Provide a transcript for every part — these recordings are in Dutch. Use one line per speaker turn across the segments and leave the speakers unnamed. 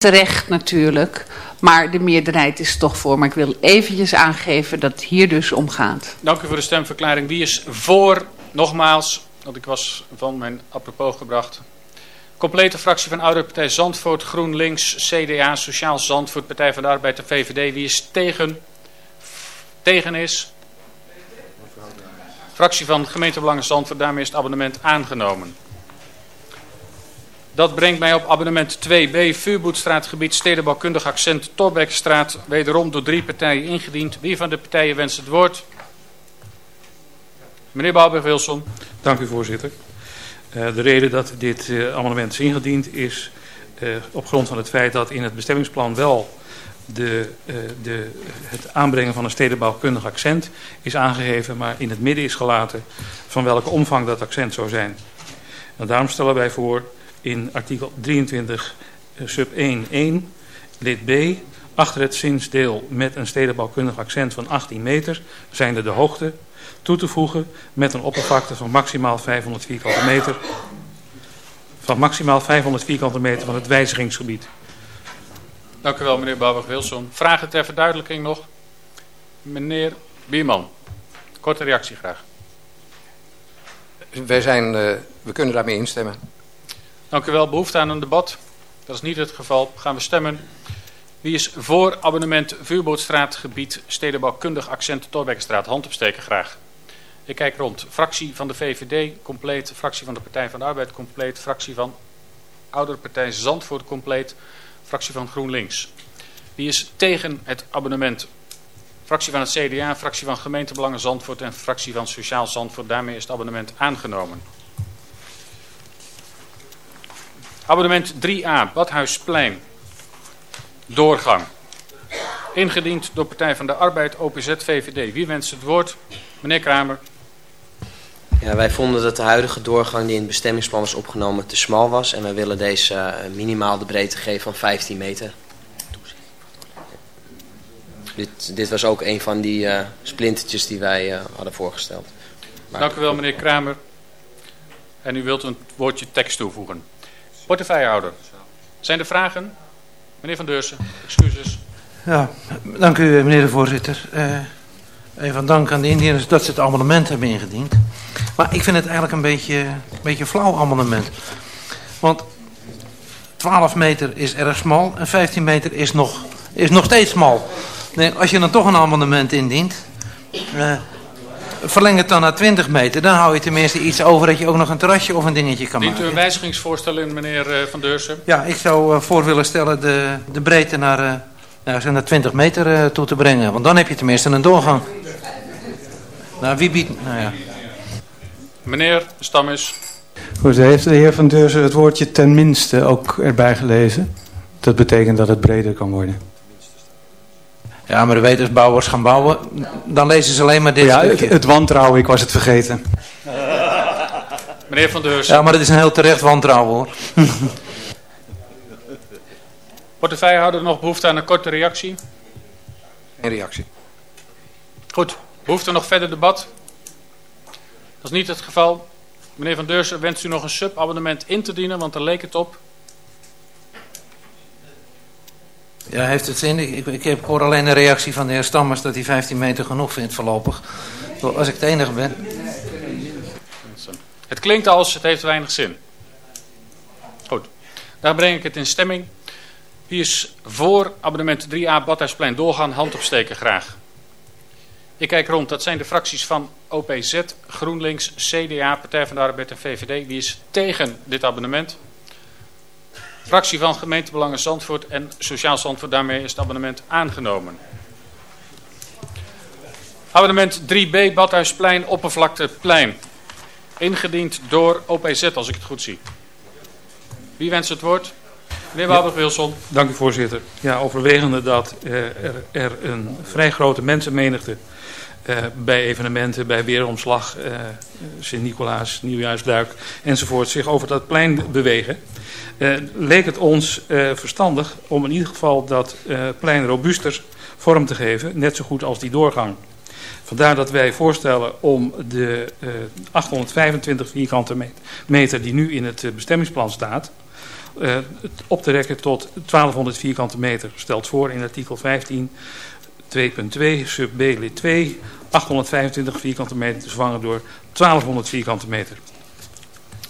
terecht natuurlijk, maar de meerderheid is toch voor. Maar ik wil eventjes aangeven dat het hier dus om gaat.
Dank u voor de stemverklaring. Wie is voor, nogmaals, want ik was van mijn apropos gebracht. Complete fractie van Oude Partij Zandvoort, GroenLinks, CDA, Sociaal Zandvoort, Partij van de Arbeid en VVD. Wie is tegen? Tegen is? Fractie van Gemeentebelangen Zandvoort, daarmee is het abonnement aangenomen. Dat brengt mij op abonnement 2b, Vuurboedstraatgebied, stedenbouwkundig accent, Torbekstraat, wederom door drie partijen ingediend. Wie van de partijen wenst het woord? Meneer Bouwberg-Wilson.
Dank u voorzitter. Uh, de reden dat dit uh, amendement is ingediend is uh, op grond van het feit dat in het bestemmingsplan wel de, de, het aanbrengen van een stedenbouwkundig accent is aangegeven, maar in het midden is gelaten van welke omvang dat accent zou zijn. En daarom stellen wij voor in artikel 23 sub 1.1 lid B achter het zinsdeel met een stedenbouwkundig accent van 18 meter zijnde de hoogte toe te voegen met een oppervlakte van maximaal 500 vierkante meter van maximaal 500 vierkante meter van het wijzigingsgebied.
Dank u wel meneer Bouwberg-Wilson. Vragen ter verduidelijking nog? Meneer Bierman, korte reactie graag.
Wij zijn, uh, we kunnen daarmee instemmen.
Dank u wel. Behoefte aan een debat? Dat is niet het geval. Gaan we stemmen. Wie is voor abonnement Vuurbootstraat, gebied stedenbouwkundig accent Torbekkenstraat? Hand opsteken graag. Ik kijk rond. Fractie van de VVD compleet. Fractie van de Partij van de Arbeid compleet. Fractie van Ouderpartij Zandvoort compleet. Fractie van GroenLinks. Wie is tegen het abonnement? Fractie van het CDA, fractie van Gemeentebelangen Zandvoort en fractie van Sociaal Zandvoort. Daarmee is het abonnement aangenomen. Abonnement 3a, Badhuisplein. Doorgang. Ingediend door Partij van de Arbeid, OPZ, VVD. Wie wenst het woord? Meneer Kramer.
Ja, wij vonden dat de huidige doorgang die in het bestemmingsplan is opgenomen te smal was. En wij willen deze uh, minimaal de breedte geven van 15 meter. Dit, dit was ook een van die uh, splintertjes die wij uh, hadden voorgesteld.
Maar... Dank u wel meneer Kramer. En u wilt een woordje tekst toevoegen. Portefeuillehouder. Zijn er vragen? Meneer Van Deursen, excuses.
Ja, dank u meneer de voorzitter. Uh, even dank aan de indieners dat ze het amendement hebben ingediend. Maar ik vind het eigenlijk een beetje, een beetje flauw amendement. Want 12 meter is erg smal en 15 meter is nog, is nog steeds smal. Nee, als je dan toch een amendement indient... Uh, verleng het dan naar 20 meter. Dan hou je tenminste iets over dat je ook nog een terrasje of een dingetje kan
Dient
maken.
Dient u een wijzigingsvoorstel in, meneer uh, Van Deursen?
Ja, ik zou uh, voor willen stellen de, de breedte naar, uh, nou, naar 20 meter toe te brengen. Want dan heb je tenminste een doorgang. Nou, wie biedt... Nou ja.
Meneer Stammes.
Goed, heeft de heer Van Deursen het woordje tenminste ook erbij gelezen? Dat betekent dat het breder kan worden.
Ja, maar de wetersbouwers gaan bouwen, dan lezen ze alleen maar dit
Ja, het, het, wantrouwen, ik was het vergeten.
Meneer Van Deursen.
Ja, maar het is een heel terecht wantrouwen hoor.
Portefeuillehouder nog behoefte aan een korte reactie?
Een reactie.
Goed, behoefte nog verder debat? Dat is niet het geval. Meneer Van Deursen, wenst u nog een subabonnement in te dienen, want daar leek het op.
Ja, heeft het zin? Ik, ik, ik hoor alleen een reactie van de heer Stammers dat hij 15 meter genoeg vindt voorlopig. Als ik de enige ben.
Het klinkt als het heeft weinig zin. Goed, daar breng ik het in stemming. Wie is voor abonnement 3a Badhuisplein doorgaan? Hand opsteken graag. Ik kijk rond, dat zijn de fracties van OPZ, GroenLinks, CDA, Partij van de Arbeid en VVD. Wie is tegen dit abonnement? Fractie van gemeentebelangen Zandvoort en Sociaal Zandvoort. Daarmee is het abonnement aangenomen. Abonnement 3b Badhuisplein Oppervlakteplein. Ingediend door OPZ als ik het goed zie. Wie wenst het woord? Meneer Wouter-Wilson.
Ja, dank u voorzitter. Ja, overwegende dat uh, er, er, een vrij grote mensenmenigte uh, bij evenementen, bij weeromslag, uh, Sint-Nicolaas, Nieuwjaarsduik enzovoort zich over dat plein bewegen. Uh, leek het ons verstandig om in ieder geval dat plein robuuster vorm te geven, net zo goed als die doorgang. Vandaar dat wij voorstellen om de 825 vierkante meter die nu in het bestemmingsplan staat, op te rekken tot 1200 vierkante meter. Stelt voor in artikel 15 2.2 sub B lid 2 825 vierkante meter te vervangen door 1200 vierkante meter.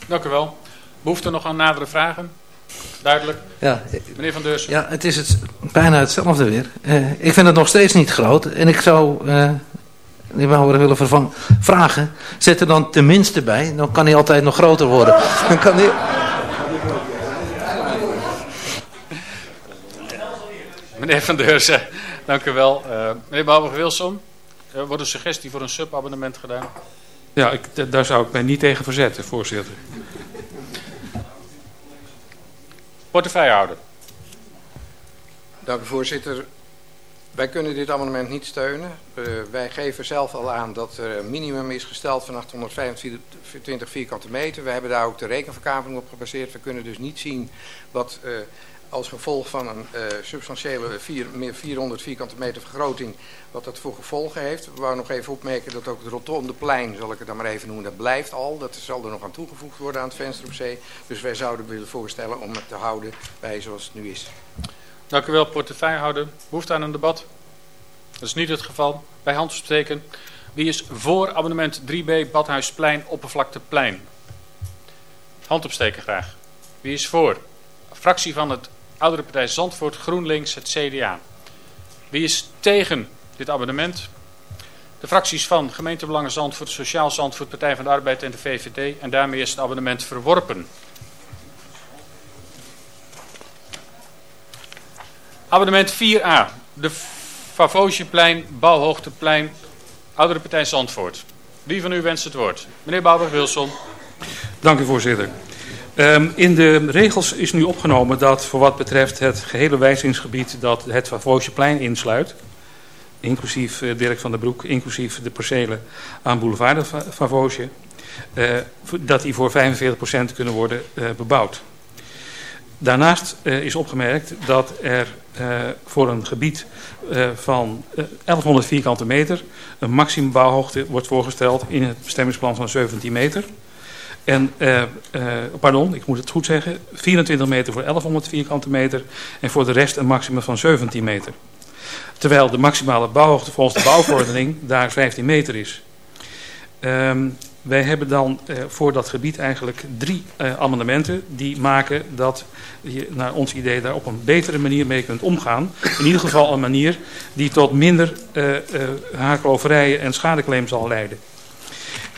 Dank u wel. Behoeft er nog aan nadere vragen? Duidelijk.
Ja,
Meneer Van Deursen.
Ja, het is het, bijna hetzelfde weer. Uh, ik vind het nog steeds niet groot. En ik zou uh, de Bouwer willen vervangen, vragen. Zet er dan tenminste bij. Dan kan hij altijd nog groter worden. Dan kan hij...
Meneer Van Deursen, dank u wel. Uh, meneer Bouwer-Wilson, er wordt een suggestie voor een subabonnement gedaan.
Ja, ik, daar zou ik mij niet tegen verzetten, voorzitter.
Portefeuillehouder.
Dank u voorzitter. Wij kunnen dit amendement niet steunen. Uh, wij geven zelf al aan dat er een minimum is gesteld van 825 vierkante meter. We hebben daar ook de rekenverkaveling op gebaseerd. We kunnen dus niet zien wat uh, als gevolg van een uh, substantiële meer 400 vierkante meter vergroting, wat dat voor gevolgen heeft. We wou nog even opmerken dat ook het rotondeplein, zal ik het dan maar even noemen, dat blijft al. Dat zal er nog aan toegevoegd worden aan het venster op zee. Dus wij zouden willen voorstellen om het te houden bij zoals het nu is.
Dank u wel, portefeuillehouder. Behoefte aan een debat? Dat is niet het geval. Bij hand spreken. Wie is voor abonnement 3b Badhuisplein Oppervlakteplein? Hand opsteken graag. Wie is voor? Fractie van het Oudere Partij Zandvoort, GroenLinks, het CDA. Wie is tegen dit abonnement? De fracties van Gemeentebelangen Zandvoort, Sociaal Zandvoort, Partij van de Arbeid en de VVD. En daarmee is het abonnement verworpen. Abonnement 4a. De Favosieplein, Bouwhoogteplein, Oudere Partij Zandvoort. Wie van u wenst het woord? Meneer Bouwer-Wilson.
Dank u voorzitter. Um, in de regels is nu opgenomen dat voor wat betreft het gehele wijzigingsgebied dat het Favosieplein insluit, inclusief uh, Dirk van der Broek, inclusief de percelen aan boulevard de Favosje, uh, dat die voor 45% kunnen worden uh, bebouwd. Daarnaast is opgemerkt dat er voor een gebied van 1100 vierkante meter een maximum bouwhoogte wordt voorgesteld in het bestemmingsplan van 17 meter. En, pardon, ik moet het goed zeggen, 24 meter voor 1100 vierkante meter en voor de rest een maximum van 17 meter. Terwijl de maximale bouwhoogte volgens de bouwverordening daar 15 meter is. Um, wij hebben dan uh, voor dat gebied eigenlijk drie amendementen die maken dat je naar ons idee daar op een betere manier mee kunt omgaan. In ieder geval een manier die tot minder haakloverijen en schadeclaims zal leiden.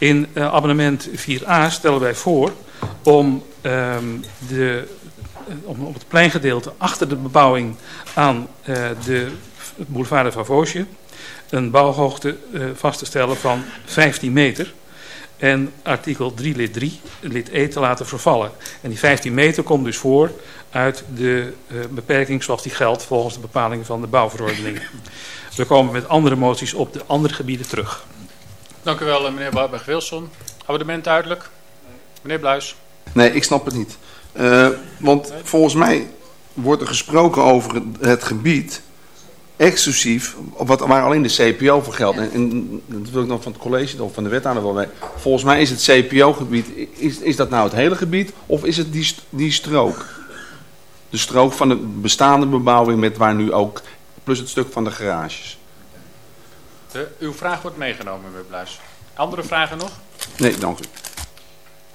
In amendement 4a stellen wij voor om, um, de, om op het pleingedeelte achter de bebouwing aan de boulevard de Favosje een bouwhoogte vast te stellen van 15 meter en artikel 3 lid 3, lid E, te laten vervallen. En die 15 meter komt dus voor uit de uh, beperking zoals die geldt volgens de bepalingen van de bouwverordening. We komen met andere moties op de andere gebieden terug.
Dank u wel, meneer Barberg-Wilson. Abonnement duidelijk? Meneer Bluis.
Nee, ik snap het niet. Uh, want volgens mij wordt er gesproken over het, gebied exclusief, wat, waar alleen de CPO voor geldt. En, en, dat wil ik nog van het college of van de wethouder wel weten. Volgens mij is het CPO-gebied, is, is dat nou het hele gebied of is het die, die strook? De strook van de bestaande bebouwing met waar nu ook, plus het stuk van de garages.
De, uw vraag wordt meegenomen, meneer Bluis. Andere vragen nog?
Nee, dank u.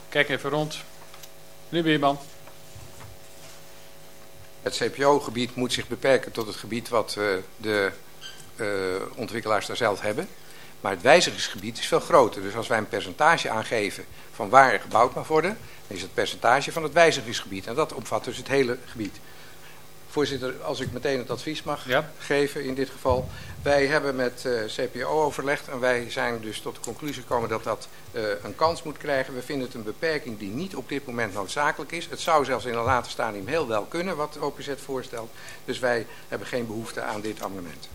Kijk even rond. Meneer Beerman.
Het CPO-gebied moet zich beperken tot het gebied wat uh, de uh, ontwikkelaars daar zelf hebben. Maar het wijzigingsgebied is veel groter. Dus als wij een percentage aangeven van waar er gebouwd mag worden, dan is het percentage van het wijzigingsgebied. En dat omvat dus het hele gebied. Voorzitter, als ik meteen het advies mag ja. geven in dit geval. Wij hebben met uh, CPO overlegd en wij zijn dus tot de conclusie gekomen dat dat uh, een kans moet krijgen. We vinden het een beperking die niet op dit moment noodzakelijk is. Het zou zelfs in een later stadium heel wel kunnen wat OPZ voorstelt. Dus wij hebben geen behoefte aan dit amendement.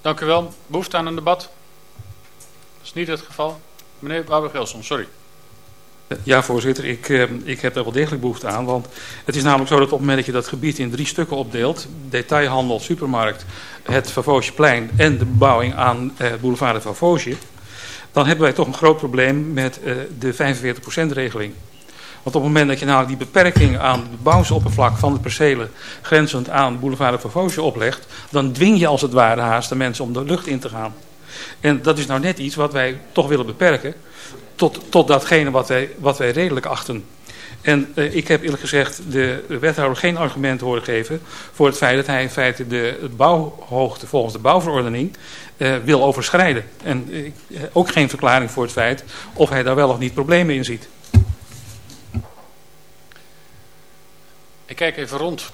Dank u wel. Behoefte aan een debat? Dat is niet het geval. Meneer Bouwer-Gelson, sorry.
Ja, voorzitter, ik, uh, ik heb daar wel degelijk behoefte aan. Want het is namelijk zo dat op het moment dat je dat gebied in drie stukken opdeelt... detailhandel, supermarkt, het Favosieplein en de bebouwing aan uh, boulevard de Favosje... dan hebben wij toch een groot probleem met uh, de 45%-regeling. Want op het moment dat je namelijk die beperking aan het bouwsoppervlak van de percelen grenzend aan boulevard de Favosje oplegt, dan dwing je als het ware haast de mensen om de lucht in te gaan. En dat is nou net iets wat wij toch willen beperken tot, tot datgene wat wij, wat wij redelijk achten. En uh, ik heb eerlijk gezegd de wethouder geen argument horen geven voor het feit dat hij in feite de bouwhoogte volgens de bouwverordening uh, wil overschrijden. En uh, ook geen verklaring voor het feit of hij daar wel of niet problemen in ziet.
Ik kijk even rond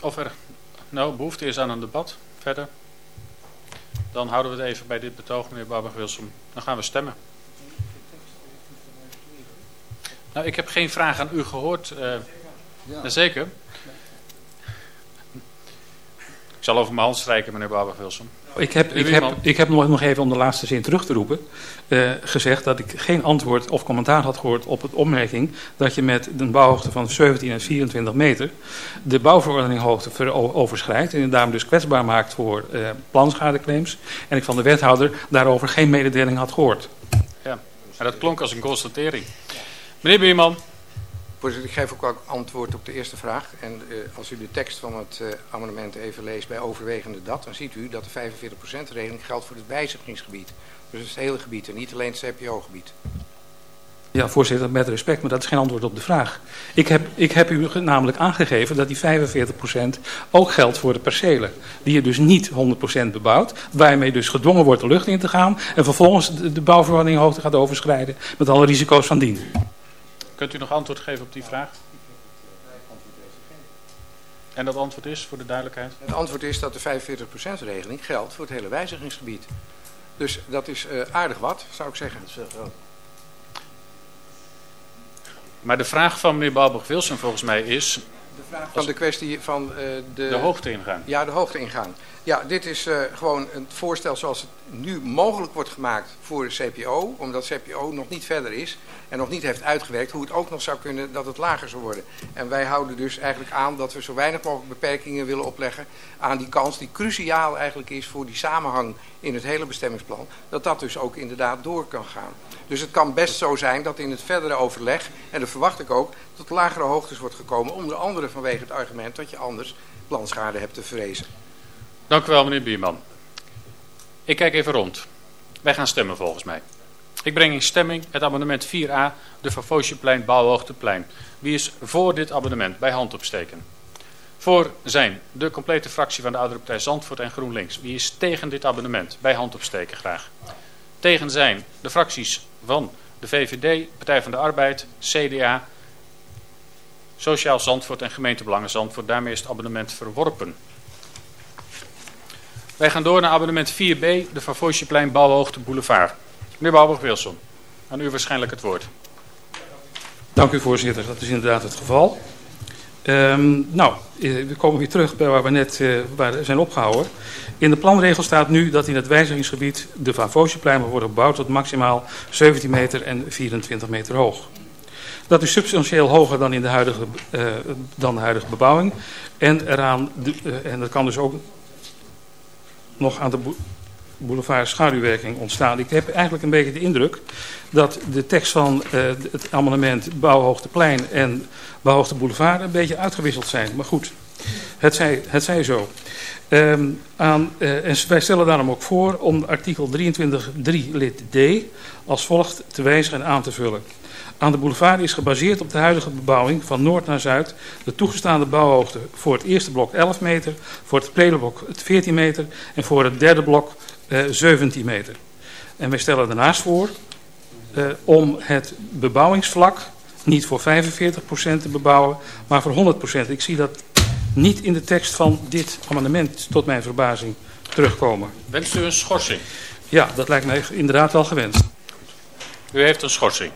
of er nou behoefte is aan een debat verder. Dan houden we het even bij dit betoog, meneer Babber-Wilson. Dan gaan we stemmen. Nou, ik heb geen vraag aan u gehoord. Uh, ja. Zeker. Ik zal over mijn hand strijken, meneer Babber-Wilson.
Ik heb, ik, heb, ik heb nog, nog even om de laatste zin terug te roepen uh, gezegd dat ik geen antwoord of commentaar had gehoord op het opmerking dat je met een bouwhoogte van 17 en 24 meter de bouwverordeninghoogte overschrijdt en je daarom dus kwetsbaar maakt voor uh, planschadeclaims. En ik van de wethouder daarover geen mededeling had gehoord.
Ja, en dat klonk als een constatering. Meneer Bierman.
Voorzitter, ik geef ook, ook antwoord op de eerste vraag. En uh, als u de tekst van het uh, amendement even leest bij overwegende dat, dan ziet u dat de 45% regeling geldt voor het wijzigingsgebied. Dus het hele gebied en niet alleen het CPO-gebied.
Ja, voorzitter, met respect, maar dat is geen antwoord op de vraag. Ik heb, ik heb u namelijk aangegeven dat die 45% ook geldt voor de percelen. Die je dus niet 100% bebouwt, waarmee dus gedwongen wordt de lucht in te gaan... en vervolgens de, de bouwverordeninghoogte gaat overschrijden met alle risico's van dien.
Kunt u nog antwoord geven op die vraag? En dat antwoord is, voor de duidelijkheid?
Het antwoord is dat de 45% regeling geldt voor het hele wijzigingsgebied. Dus dat is uh, aardig wat, zou ik zeggen.
Maar de vraag van meneer Balburg-Wilson volgens mij is...
De vraag van de kwestie van uh, de...
De hoogte ingaan.
Ja, de hoogte ingaan. Ja, dit is uh, gewoon een voorstel zoals het nu mogelijk wordt gemaakt voor de CPO. Omdat CPO nog niet verder is en nog niet heeft uitgewerkt hoe het ook nog zou kunnen dat het lager zou worden. En wij houden dus eigenlijk aan dat we zo weinig mogelijk beperkingen willen opleggen aan die kans die cruciaal eigenlijk is voor die samenhang in het hele bestemmingsplan. Dat dat dus ook inderdaad door kan gaan. Dus het kan best zo zijn dat in het verdere overleg, en dat verwacht ik ook, tot lagere hoogtes wordt gekomen. Onder andere vanwege het argument dat je anders planschade hebt te vrezen.
Dank u wel, meneer Bierman. Ik kijk even rond. Wij gaan stemmen volgens mij. Ik breng in stemming het amendement 4a, de Van Bouwhoogteplein. Wie is voor dit amendement? Bij hand opsteken. Voor zijn de complete fractie van de Oudere Partij Zandvoort en GroenLinks. Wie is tegen dit amendement? Bij hand opsteken graag. Tegen zijn de fracties van de VVD, Partij van de Arbeid, CDA, Sociaal Zandvoort en Gemeentebelangen Zandvoort. Daarmee is het abonnement verworpen. Wij gaan door naar abonnement 4b, de Van Voosjeplein Bouwhoogte Boulevard. Meneer Bouwburg-Wilson, aan u waarschijnlijk het woord.
Dank u voorzitter, dat is inderdaad het geval. Um, nou, we komen weer terug bij waar we net uh, waar zijn opgehouden. In de planregel staat nu dat in het wijzigingsgebied de Van Voosjeplein moet worden gebouwd tot maximaal 17 meter en 24 meter hoog. Dat is substantieel hoger dan, in de, huidige, uh, dan de huidige bebouwing. En, eraan de, en dat kan dus ook nog aan de boulevard schaduwwerking ontstaan. Ik heb eigenlijk een beetje de indruk dat de tekst van uh, het amendement Bouwhoogteplein en Bouwhoogte Boulevard een beetje uitgewisseld zijn. Maar goed, het zij, het zij zo. Um, aan, uh, en wij stellen daarom ook voor om artikel 23.3 lid D als volgt te wijzigen en aan te vullen. Aan de boulevard is gebaseerd op de huidige bebouwing van noord naar zuid de toegestaande bouwhoogte voor het eerste blok 11 meter, voor het tweede blok 14 meter en voor het derde blok 17 meter. En wij stellen daarnaast voor uh, om het bebouwingsvlak niet voor 45% te bebouwen, maar voor 100%. Ik zie dat niet in de tekst van dit amendement, tot mijn verbazing, terugkomen.
Wenst u een schorsing?
Ja, dat lijkt mij inderdaad wel gewenst.
U heeft een schorsing.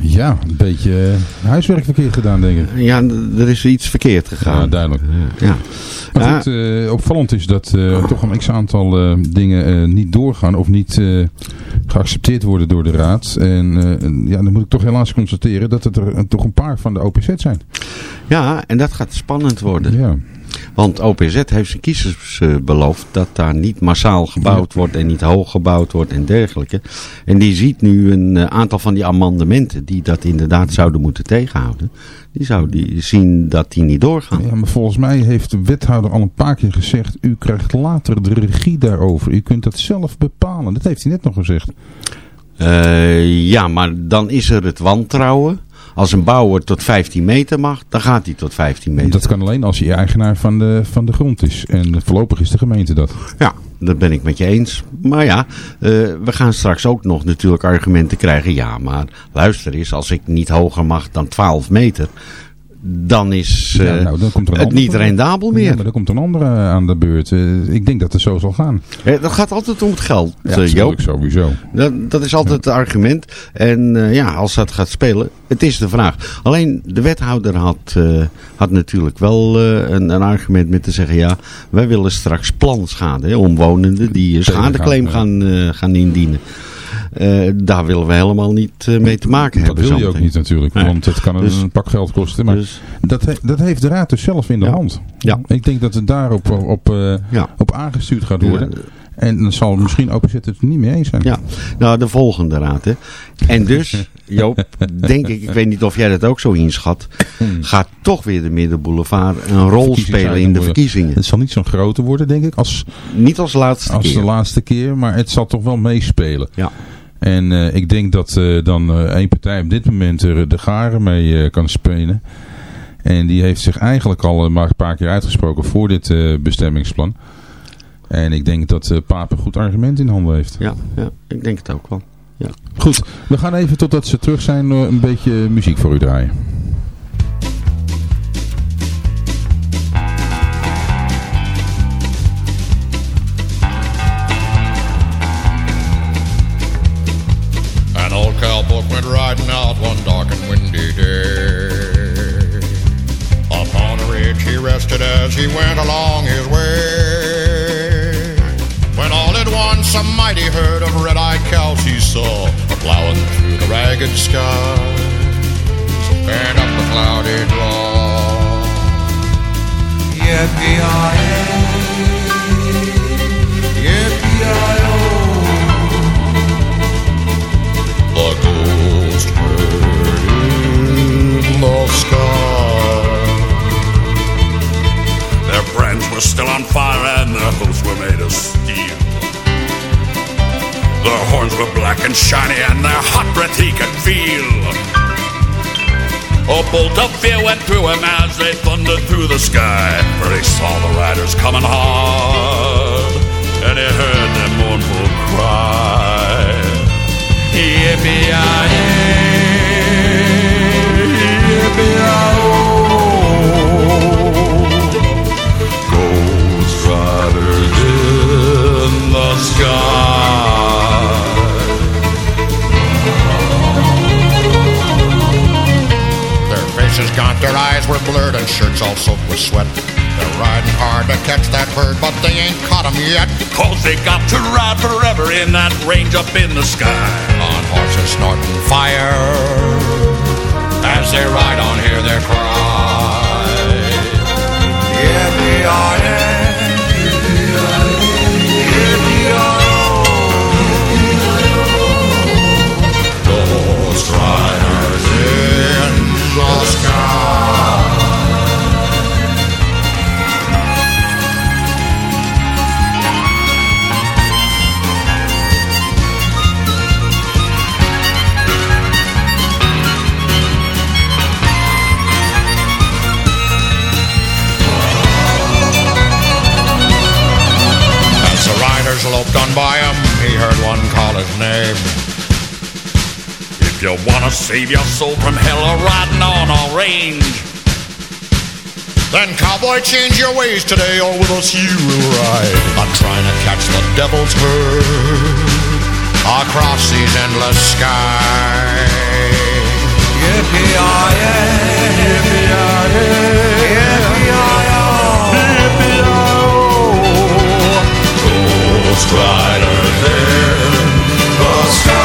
Ja, een beetje uh, huiswerk verkeerd gedaan, denk ik.
Ja, er is iets verkeerd gegaan.
Ja, duidelijk.
Ja.
Maar ja. goed, uh, opvallend is dat uh, toch een x-aantal dingen niet doorgaan of niet geaccepteerd worden door de raad. En ja, dan moet ik toch helaas constateren dat het er toch een paar van de OPZ zijn.
Ja, en dat gaat spannend worden.
Ja.
Want OPZ heeft zijn kiezers eh, beloofd dat daar niet massaal gebouwd wordt en niet hoog gebouwd wordt en dergelijke. En die ziet nu een eh, aantal van die amendementen die dat inderdaad zouden moeten tegenhouden. Die zou die zien dat die niet doorgaan.
Ja, maar volgens mij heeft de wethouder al een paar keer gezegd... u krijgt later de regie daarover. U kunt dat zelf bepalen. Dat heeft hij net nog gezegd.
Eh, ja, maar dan is er het wantrouwen. Als een bouwer tot 15 meter mag, dan gaat hij tot 15 meter.
Dat kan alleen als hij eigenaar van de, van de grond is. En voorlopig is de gemeente dat.
Ja, dat ben ik met je eens. Maar ja, eh, we gaan straks ook nog natuurlijk argumenten krijgen. Ja, maar luister eens, als ik niet hoger mag dan 12 meter dan is uh, ja, nou, dan komt er het niet rendabel meer.
Ja, maar dan komt een andere aan de beurt. Uh, ik denk dat het zo zal gaan.
Ja, dat gaat altijd om het geld,
ja,
uh, Joop.
sowieso.
Dat, dat is altijd het argument. En ja, als dat gaat spelen, het is de vraag. Alleen de wethouder had, had natuurlijk wel een, een, argument met te zeggen... ja, wij willen straks planschade, hè, omwonenden die schadeclaim gaan, gaan indienen. Uh, daar willen we helemaal niet uh, mee te maken
dat
hebben.
Dat wil je ook niet natuurlijk, nee. want het kan dus, een pak geld kosten. Maar dus, dat, he, dat heeft de raad dus zelf in de
ja.
hand.
Ja.
Ik denk dat het daarop op, uh,
ja.
op aangestuurd gaat worden. En dan zal misschien OPZ het niet mee eens zijn.
Ja, nou de volgende raad. Hè. En dus, Joop, denk ik, ik weet niet of jij dat ook zo inschat, gaat toch weer de Middenboulevard een rol spelen in de verkiezingen.
Het zal niet zo'n grote worden, denk ik, als,
niet als laatste
als
keer.
de laatste keer, maar het zal toch wel meespelen.
Ja.
En uh, ik denk dat uh, dan uh, één partij op dit moment er de garen mee kan spelen. En die heeft zich eigenlijk al een paar keer uitgesproken voor dit bestemmingsplan. En ik denk dat Paap een goed argument in handen heeft.
Ja, ja ik denk het ook wel. Ja.
Goed, we gaan even totdat ze terug zijn een beetje muziek voor u draaien.
Cowboy went riding out one dark and windy day. Upon a ridge he rested as he went along his way. When all at once a mighty herd of red-eyed cows he saw plowing through the ragged skies and up the cloudy draw. Yippee-yi-yi, sky.
Their brands were still on fire and their hooves were made of steel. Their horns were black and shiny and their hot breath he could feel. A bolt of fear went through him as they thundered through the sky, for he saw the riders coming hard, and he heard their mournful cry.
Their faces gaunt, their eyes were blurred, and shirts all soaked with sweat. They're riding hard to catch that bird, but they ain't caught him yet.
Cause they got to ride forever in that range up in the sky.
Horses snorting fire, as they ride on, hear their cry. Yippee-yi-yi, yippee-yi-yi-oh.
Save your soul from hell or riding on our range,
Then cowboy, change your ways today, or with us you will ride. I'm trying to catch the devil's herd across these endless skies. Yippee-yi-yi, yippee-yi-yi, yippee-yi-yi-oh. Ghost riders in the sky.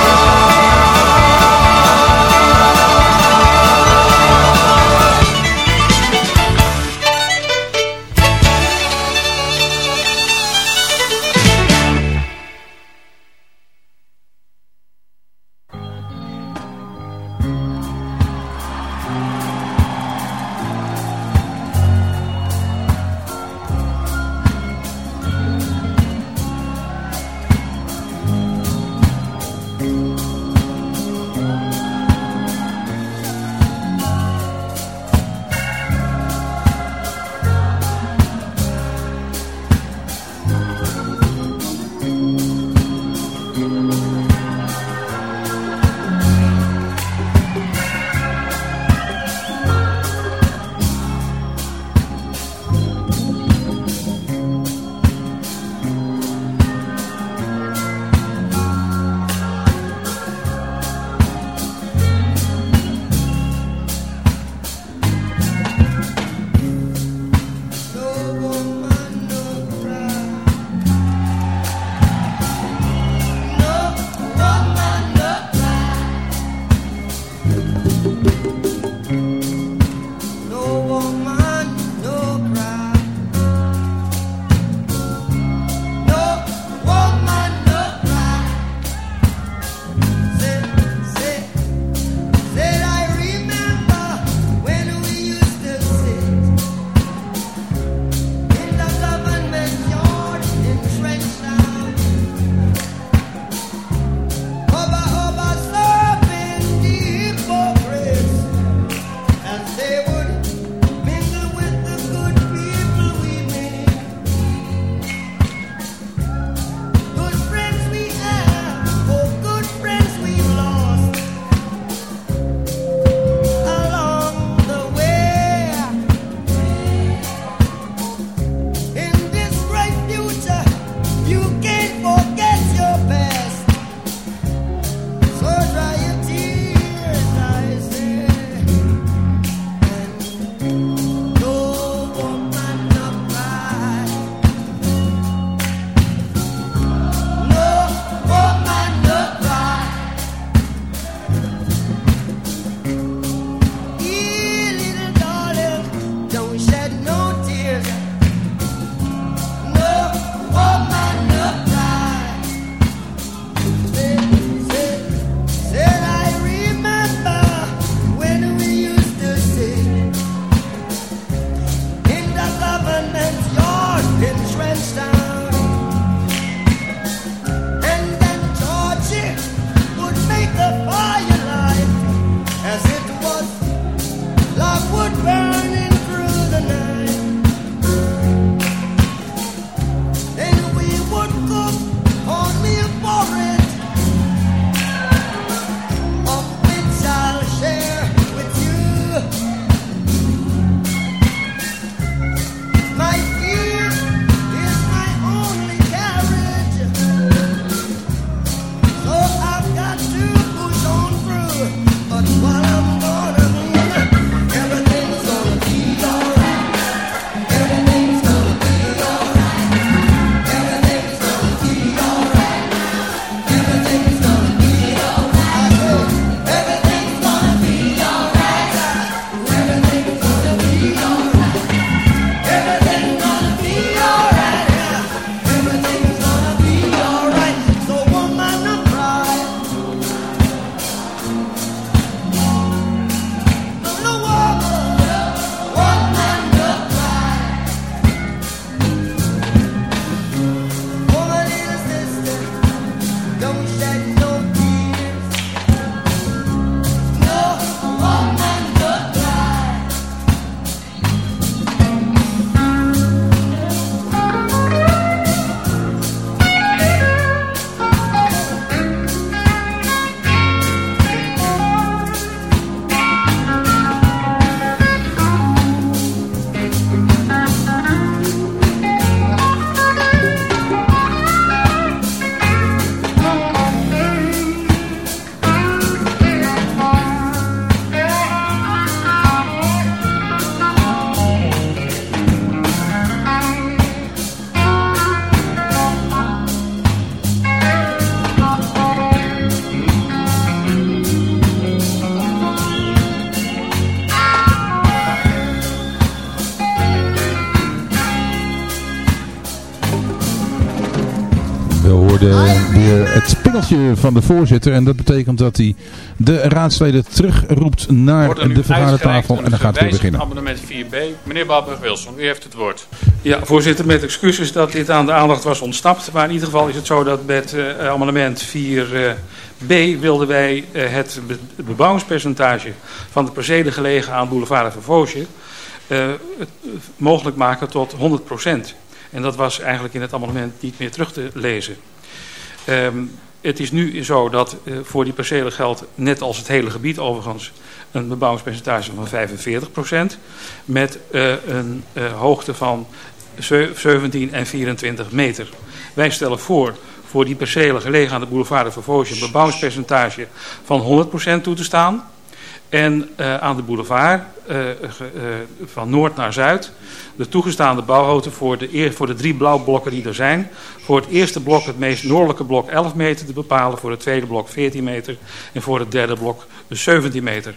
Het van de voorzitter. En dat betekent dat hij de raadsleden terugroept naar de vergadertafel. En dan gaat weer
een
beginnen.
amendement 4b. Meneer Balburg-Wilson, u heeft het woord.
Ja, voorzitter, met excuses dat dit aan de aandacht was ontsnapt. Maar in ieder geval is het zo dat met eh, amendement 4b wilden wij eh, het be- bebouwingspercentage van de percelen gelegen aan boulevard Vervoosje eh, het, eh, mogelijk maken tot 100% En dat was eigenlijk in het amendement niet meer terug te lezen. Ehm, het is nu zo dat eh, voor die percelen geldt, net als het hele gebied overigens, een bebouwingspercentage van 45% met eh, een eh, hoogte van ze- 17 en 24 meter. Wij stellen voor voor die percelen gelegen aan de boulevard de Vervoosje een bebouwingspercentage van 100% toe te staan. En eh, aan de boulevard, eh, eh, van noord naar zuid, de toegestaande bouwhoogte voor de, voor de drie blauwblokken die er zijn. Voor het eerste blok, het meest noordelijke blok, 11 meter te bepalen. Voor het tweede blok 14 meter. En voor het derde blok 17 meter.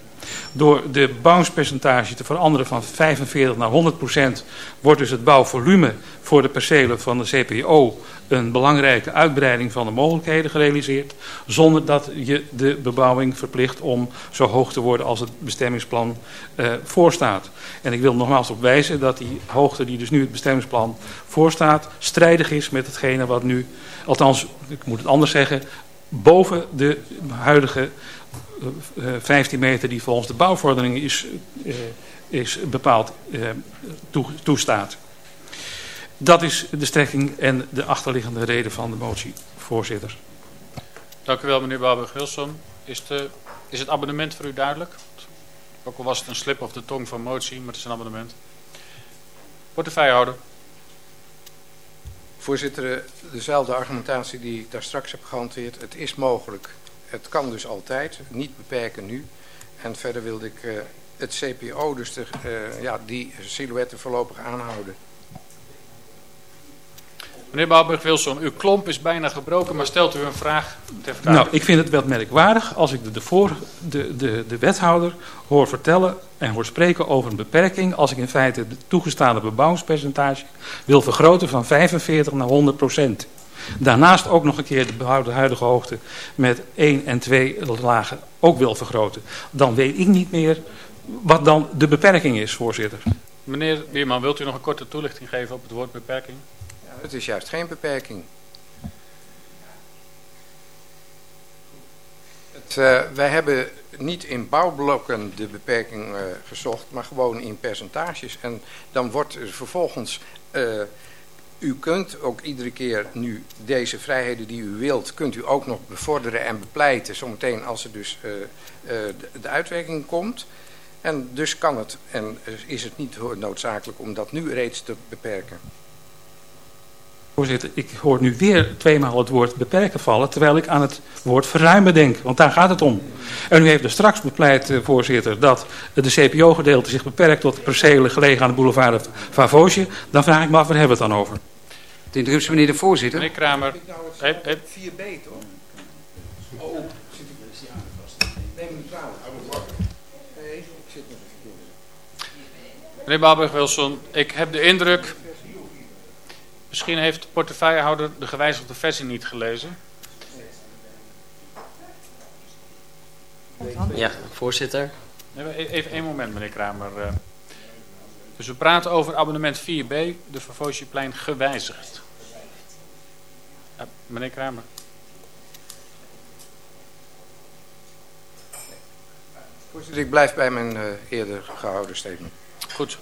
Door de bouwspercentage te veranderen van 45 naar 100 procent... wordt dus het bouwvolume voor de percelen van de CPO... een belangrijke uitbreiding van de mogelijkheden gerealiseerd... zonder dat je de bebouwing verplicht om zo hoog te worden als het bestemmingsplan eh, voorstaat. En ik wil nogmaals op wijzen dat die hoogte die dus nu het bestemmingsplan voorstaat... strijdig is met hetgene wat nu, althans, ik moet het anders zeggen... boven de huidige 15 meter die volgens de bouwvordering is, eh, is bepaald eh, toe, toestaat. Dat is de strekking en de achterliggende reden van de motie, voorzitter.
Dank u wel, meneer Balburg-Wilson. Is, de- is het abonnement voor u duidelijk? Ook al was het een slip of de tong van motie, maar het is een abonnement. Portefeuillehouder.
Voorzitter, eh, dezelfde argumentatie die ik daar straks heb gehanteerd. Het is mogelijk. Het kan dus altijd. Niet beperken nu. En verder wilde ik eh, het CPO, dus de, eh, ja, die silhouetten voorlopig aanhouden.
Meneer Balburg-Wilson, uw klomp is bijna gebroken, maar stelt u een vraag ter
Nou, ik vind het wel merkwaardig als ik de, de, voor, de, de, de wethouder hoor vertellen en hoor spreken over een beperking... als ik in feite het toegestaande bebouwingspercentage wil vergroten van 45 naar 100 procent. Daarnaast ook nog een keer de behouden huidige hoogte met 1 en 2 lagen ook wil vergroten. Dan weet ik niet meer wat dan de beperking is, voorzitter.
Meneer Bierman, wilt u nog een korte toelichting geven op het woord beperking?
Het is juist geen beperking. Het, eh, wij hebben niet in bouwblokken de beperking eh, gezocht, maar gewoon in percentages. En dan wordt er vervolgens, eh, u kunt ook iedere keer nu deze vrijheden die u wilt, kunt u ook nog bevorderen en bepleiten, zometeen als er dus eh, eh, de, de uitwerking komt. En dus kan het en is het niet noodzakelijk om dat nu reeds te beperken.
Voorzitter, ik hoor nu weer tweemaal het woord beperken vallen, terwijl ik aan het woord verruimen denk, want daar gaat het om. En u heeft er straks bepleit, eh, voorzitter, dat de CPO-gedeelte zich beperkt tot percelen gelegen aan de boulevard Favosje. Dan vraag ik me af, waar hebben we het dan over?
De interruptie, meneer de voorzitter.
Meneer Kramer. Heb- heb-
4b toch? Oh, zit ik Neem hem kwalijk. Nee, ik zit nog even
Meneer Balburg-Wilson, ik heb de indruk... Misschien heeft de portefeuillehouder de gewijzigde versie niet gelezen.
Ja, voorzitter.
E- Even één moment, meneer Kramer. eh. Dus we praten over abonnement 4b, de Vervoosjeplein gewijzigd. Ja, meneer Kramer.
Voorzitter, ik blijf bij mijn eh, eerder gehouden statement.
Goed.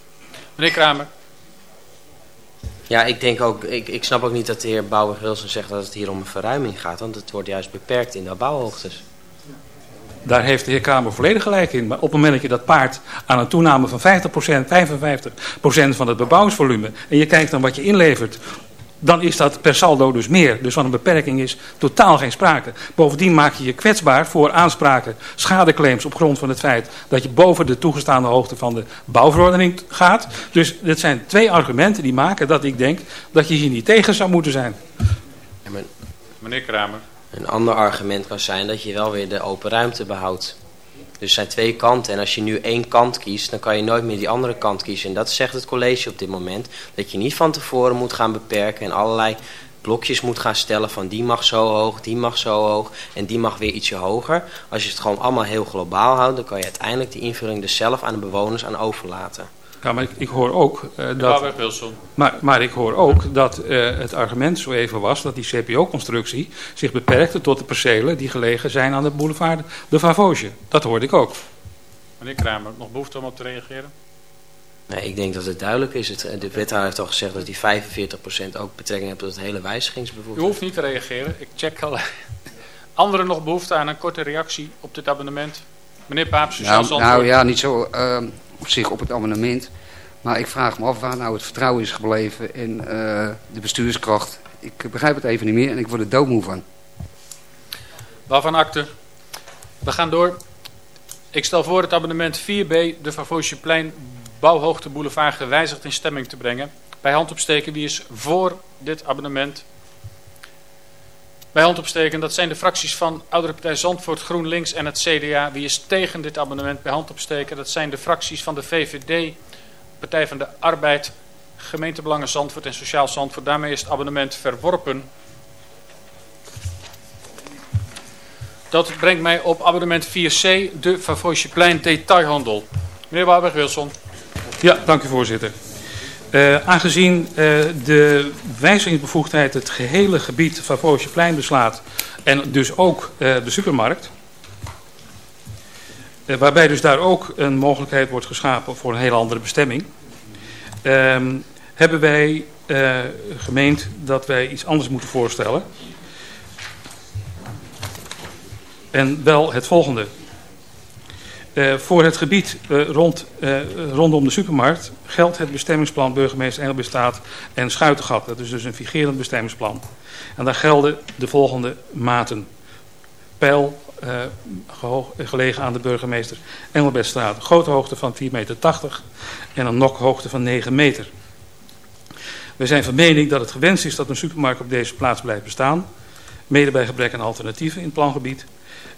Meneer Kramer.
Ja, ik denk ook, ik, ik snap ook niet dat de heer Bouwer-Wilson zegt dat het hier om een verruiming gaat, want het wordt juist beperkt in de bouwhoogtes.
Daar heeft de heer Kramer volledig gelijk in. Maar op het moment dat je dat paart aan een toename van 50%, 55% van het bebouwingsvolume... en je kijkt dan wat je inlevert, dan is dat per saldo dus meer. Dus van een beperking is totaal geen sprake. Bovendien maak je je kwetsbaar voor aanspraken, schadeclaims... op grond van het feit dat je boven de toegestaande hoogte van de bouwverordening gaat. Dus dit zijn twee argumenten die maken dat ik denk dat je hier niet tegen zou moeten zijn.
Meneer Kramer.
Een ander argument kan zijn dat je wel weer de open ruimte behoudt. Dus er zijn twee kanten. En als je nu één kant kiest, dan kan je nooit meer die andere kant kiezen. En dat zegt het college op dit moment. Dat je niet van tevoren moet gaan beperken en allerlei blokjes moet gaan stellen van die mag zo hoog, die mag zo hoog en die mag weer ietsje hoger. Als je het gewoon allemaal heel globaal houdt, dan kan je uiteindelijk die invulling dus zelf aan de bewoners aan overlaten.
Ja, maar ik, ik hoor ook uh, dat. Maar, maar ik hoor ook dat uh, het argument zo even was dat die CPO-constructie zich beperkte tot de percelen die gelegen zijn aan de boulevard de Vavoge. Dat hoorde ik ook.
Meneer Kramer, nog behoefte om op te reageren?
Nee, ik denk dat het duidelijk is. Het, de wethouder heeft al gezegd dat die 45% ook betrekking heeft tot het hele wijzigingsbevoegdheid.
U hoeft niet te reageren. Ik check al. Anderen nog behoefte aan een korte reactie op dit abonnement? Meneer Paap, Sociaal
nou, nou ja, niet zo uh, op zich op het abonnement. Maar ik vraag me af waar nou het vertrouwen is gebleven in uh, de bestuurskracht. Ik begrijp het even niet meer en ik word er doodmoe van.
Waarvan akte? We gaan door. Ik stel voor het abonnement 4b, de Favosjeplein Bouwhoogte Boulevard, gewijzigd in stemming te brengen. Bij hand opsteken, wie is voor dit abonnement? Bij hand opsteken, dat zijn de fracties van Oudere Partij Zandvoort, GroenLinks en het CDA. Wie is tegen dit abonnement? Bij hand opsteken, dat zijn de fracties van de VVD, Partij van de Arbeid, Gemeentebelangen Zandvoort en Sociaal Zandvoort. Daarmee is het abonnement verworpen. Dat brengt mij op abonnement 4c, de Favosjeplein detailhandel. Meneer Warburg-Wilson.
Ja, dank u voorzitter. Uh, aangezien uh, de wijzigingsbevoegdheid het gehele gebied van Voosjeplein beslaat en dus ook uh, de supermarkt, waarbij dus daar ook een mogelijkheid wordt geschapen voor een hele andere bestemming, ehm, hebben wij gemeend dat wij iets anders moeten voorstellen. En wel het volgende. Uh, voor het gebied uh, rond, uh, rondom de supermarkt geldt het bestemmingsplan burgemeester Engelbestaat en Schuitengat. Dat is dus een figerend bestemmingsplan. En daar gelden de volgende maten. Pijl gelegen aan de burgemeester Engelbertstraat. Grote hoogte van 4,80 meter en een nokhoogte van 9 meter. We zijn van mening dat het gewenst is dat een supermarkt op deze plaats blijft bestaan. Mede bij gebrek aan alternatieven in het plangebied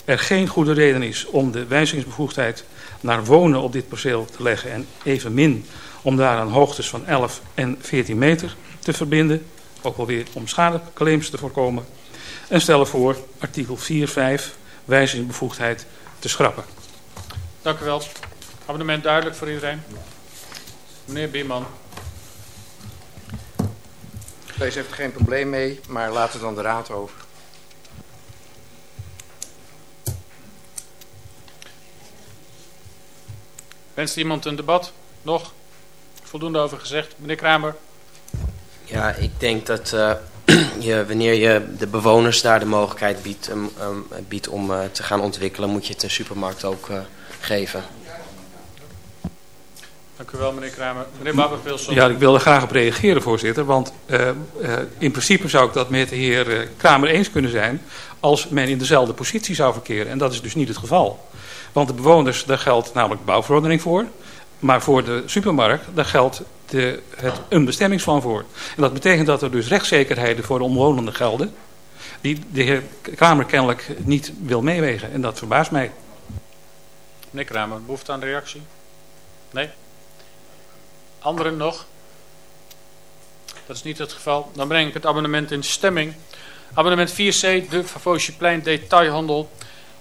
er geen goede reden is om de wijzigingsbevoegdheid naar wonen op dit perceel te leggen en evenmin om daar aan hoogtes van 11 en 14 meter te verbinden, ook wel weer om schadeclaims te voorkomen, en stellen voor artikel 4.5 wijzigingsbevoegdheid te schrappen.
Dank u wel. Abonnement duidelijk voor iedereen. Meneer Bierman.
Deze heeft er geen probleem mee, maar laten dan de raad over.
Wenst iemand een debat? Nog? Voldoende over gezegd. Meneer Kramer.
Ja, ik denk dat uh, je, wanneer je de bewoners daar de mogelijkheid biedt, um, um, biedt om uh, te gaan ontwikkelen, moet je het een supermarkt ook uh, geven.
Dank u wel, meneer Kramer. Meneer Babber-Wilson.
Ja, ik wil er graag op reageren, voorzitter. Want in principe zou ik dat met de heer Kramer eens kunnen zijn... als men in dezelfde positie zou verkeren. En dat is dus niet het geval. Want de bewoners, daar geldt namelijk bouwverordening voor. Maar voor de supermarkt, daar geldt de, het, een bestemmingsplan voor. En dat betekent dat er dus rechtszekerheden voor de omwonenden gelden. Die de heer Kramer kennelijk niet wil meewegen. En dat verbaast mij.
Meneer Kramer, behoefte aan reactie? Nee? Anderen nog? Dat is niet het geval. Dan breng ik het abonnement in stemming. Abonnement 4C, de Favosjeplein detailhandel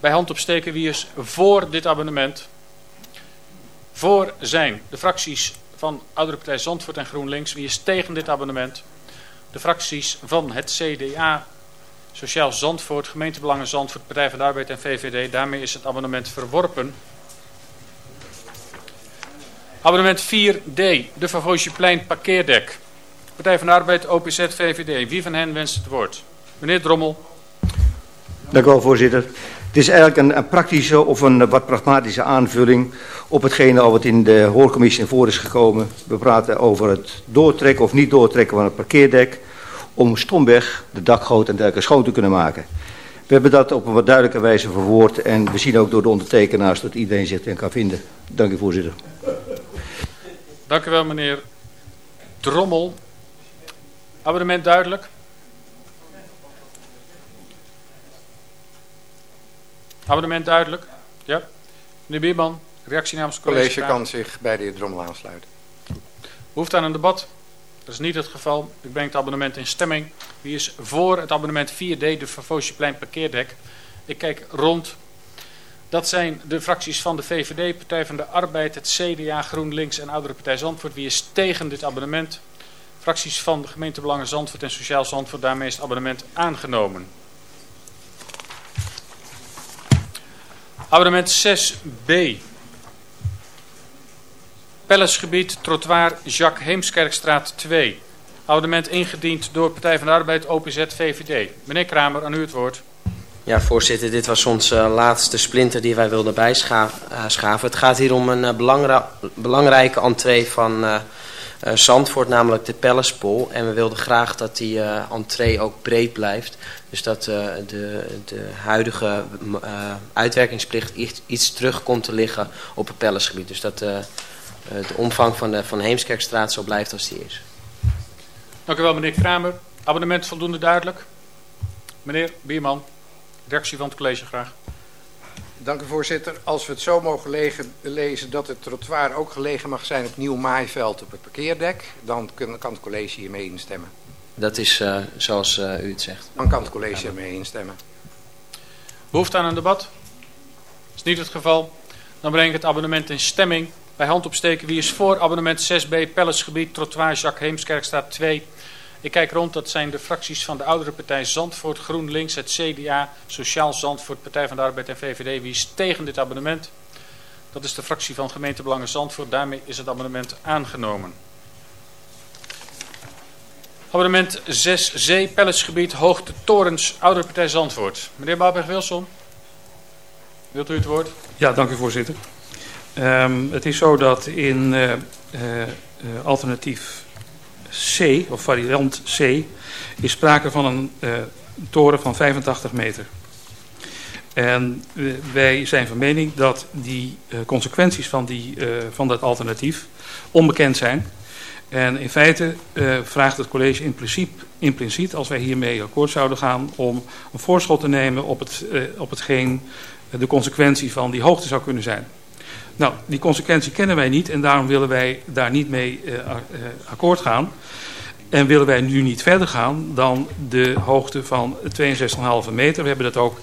bij hand opsteken wie is voor dit abonnement. Voor zijn de fracties van Oudere Partij Zandvoort en GroenLinks. Wie is tegen dit abonnement? De fracties van het CDA, Sociaal Zandvoort, Gemeentebelangen Zandvoort, Partij van de Arbeid en VVD. Daarmee is het abonnement verworpen. Abonnement 4D, de Favosjeplein parkeerdek. Partij van de Arbeid, OPZ, VVD. Wie van hen wenst het woord? Meneer Drommel.
Dank u wel, voorzitter. Het is eigenlijk een, praktische of een wat pragmatische aanvulling op hetgene al wat in de hoorcommissie voor is gekomen. We praten over het doortrekken of niet doortrekken van het parkeerdek om stomweg de dakgoot en dergelijke schoon te kunnen maken. We hebben dat op een wat duidelijke wijze verwoord en we zien ook door de ondertekenaars dat iedereen zich erin kan vinden. Dank u voorzitter.
Dank u wel meneer Drommel. Abonnement duidelijk? Abonnement duidelijk? Ja. Meneer Bierman, reactie namens het
college. College kan zich bij de heer Drommel aansluiten.
Behoefte aan een debat? Dat is niet het geval. Ik breng het abonnement in stemming. Wie is voor het abonnement 4D, de Vervoosjeplein parkeerdek? Ik kijk rond. Dat zijn de fracties van de VVD, Partij van de Arbeid, het CDA, GroenLinks en Oudere Partij Zandvoort. Wie is tegen dit abonnement? Fracties van de gemeentebelangen Zandvoort en Sociaal Zandvoort. Daarmee is het abonnement aangenomen. Abonnement 6b. Pellesgebied, trottoir Jacques Heemskerkstraat 2. Abonnement ingediend door Partij van de Arbeid, OPZ, VVD. Meneer Kramer, aan u het woord.
Ja, voorzitter, dit was onze laatste splinter die wij wilden bijschaven. Het gaat hier om een uh, belangrijke entree van uh, uh, Zandvoort, namelijk de Pellespol. En we wilden graag dat die entree ook breed blijft. Dus dat de, de huidige uitwerkingsplicht iets, terug komt te liggen op het Pellesgebied. Dus dat de omvang van de van Heemskerkstraat zo blijft als die is.
Dank u wel, meneer Kramer. Abonnement voldoende duidelijk. Meneer Bierman. Reactie van het college graag.
Dank u voorzitter. Als we het zo mogen lezen dat het trottoir ook gelegen mag zijn op nieuw maaiveld op het parkeerdek, dan kan het college hiermee instemmen.
Dat is uh, zoals uh, u het zegt.
Dan kan het college hiermee instemmen.
Behoefte aan een debat? Dat is niet het geval. Dan breng ik het abonnement in stemming. Bij hand opsteken wie is voor abonnement 6b Pelletsgebied Trottoir Jacques Heemskerkstraat 2 ik kijk rond, dat zijn de fracties van de oudere partij Zandvoort, GroenLinks, het CDA, Sociaal Zandvoort, Partij van de Arbeid en VVD. Wie is tegen dit abonnement? Dat is de fractie van gemeentebelangen Zandvoort. Daarmee is het abonnement aangenomen. Abonnement 6C, Pelletsgebied, Hoogte Torens, Oudere Partij Zandvoort. Meneer Bouwberg-Wilson, wilt u het woord?
Ja, dank u voorzitter. Um, het is zo dat in uh, uh, alternatief C, of variant C, is sprake van een uh, toren van 85 meter. En uh, wij zijn van mening dat die uh, consequenties van, die, van dat alternatief onbekend zijn. En in feite vraagt het college in principe, als wij hiermee akkoord zouden gaan, om een voorschot te nemen op, het, op hetgeen de consequentie van die hoogte zou kunnen zijn. Nou, die consequentie kennen wij niet en daarom willen wij daar niet mee uh, uh, akkoord gaan. En willen wij nu niet verder gaan dan de hoogte van 62,5 meter. We hebben dat ook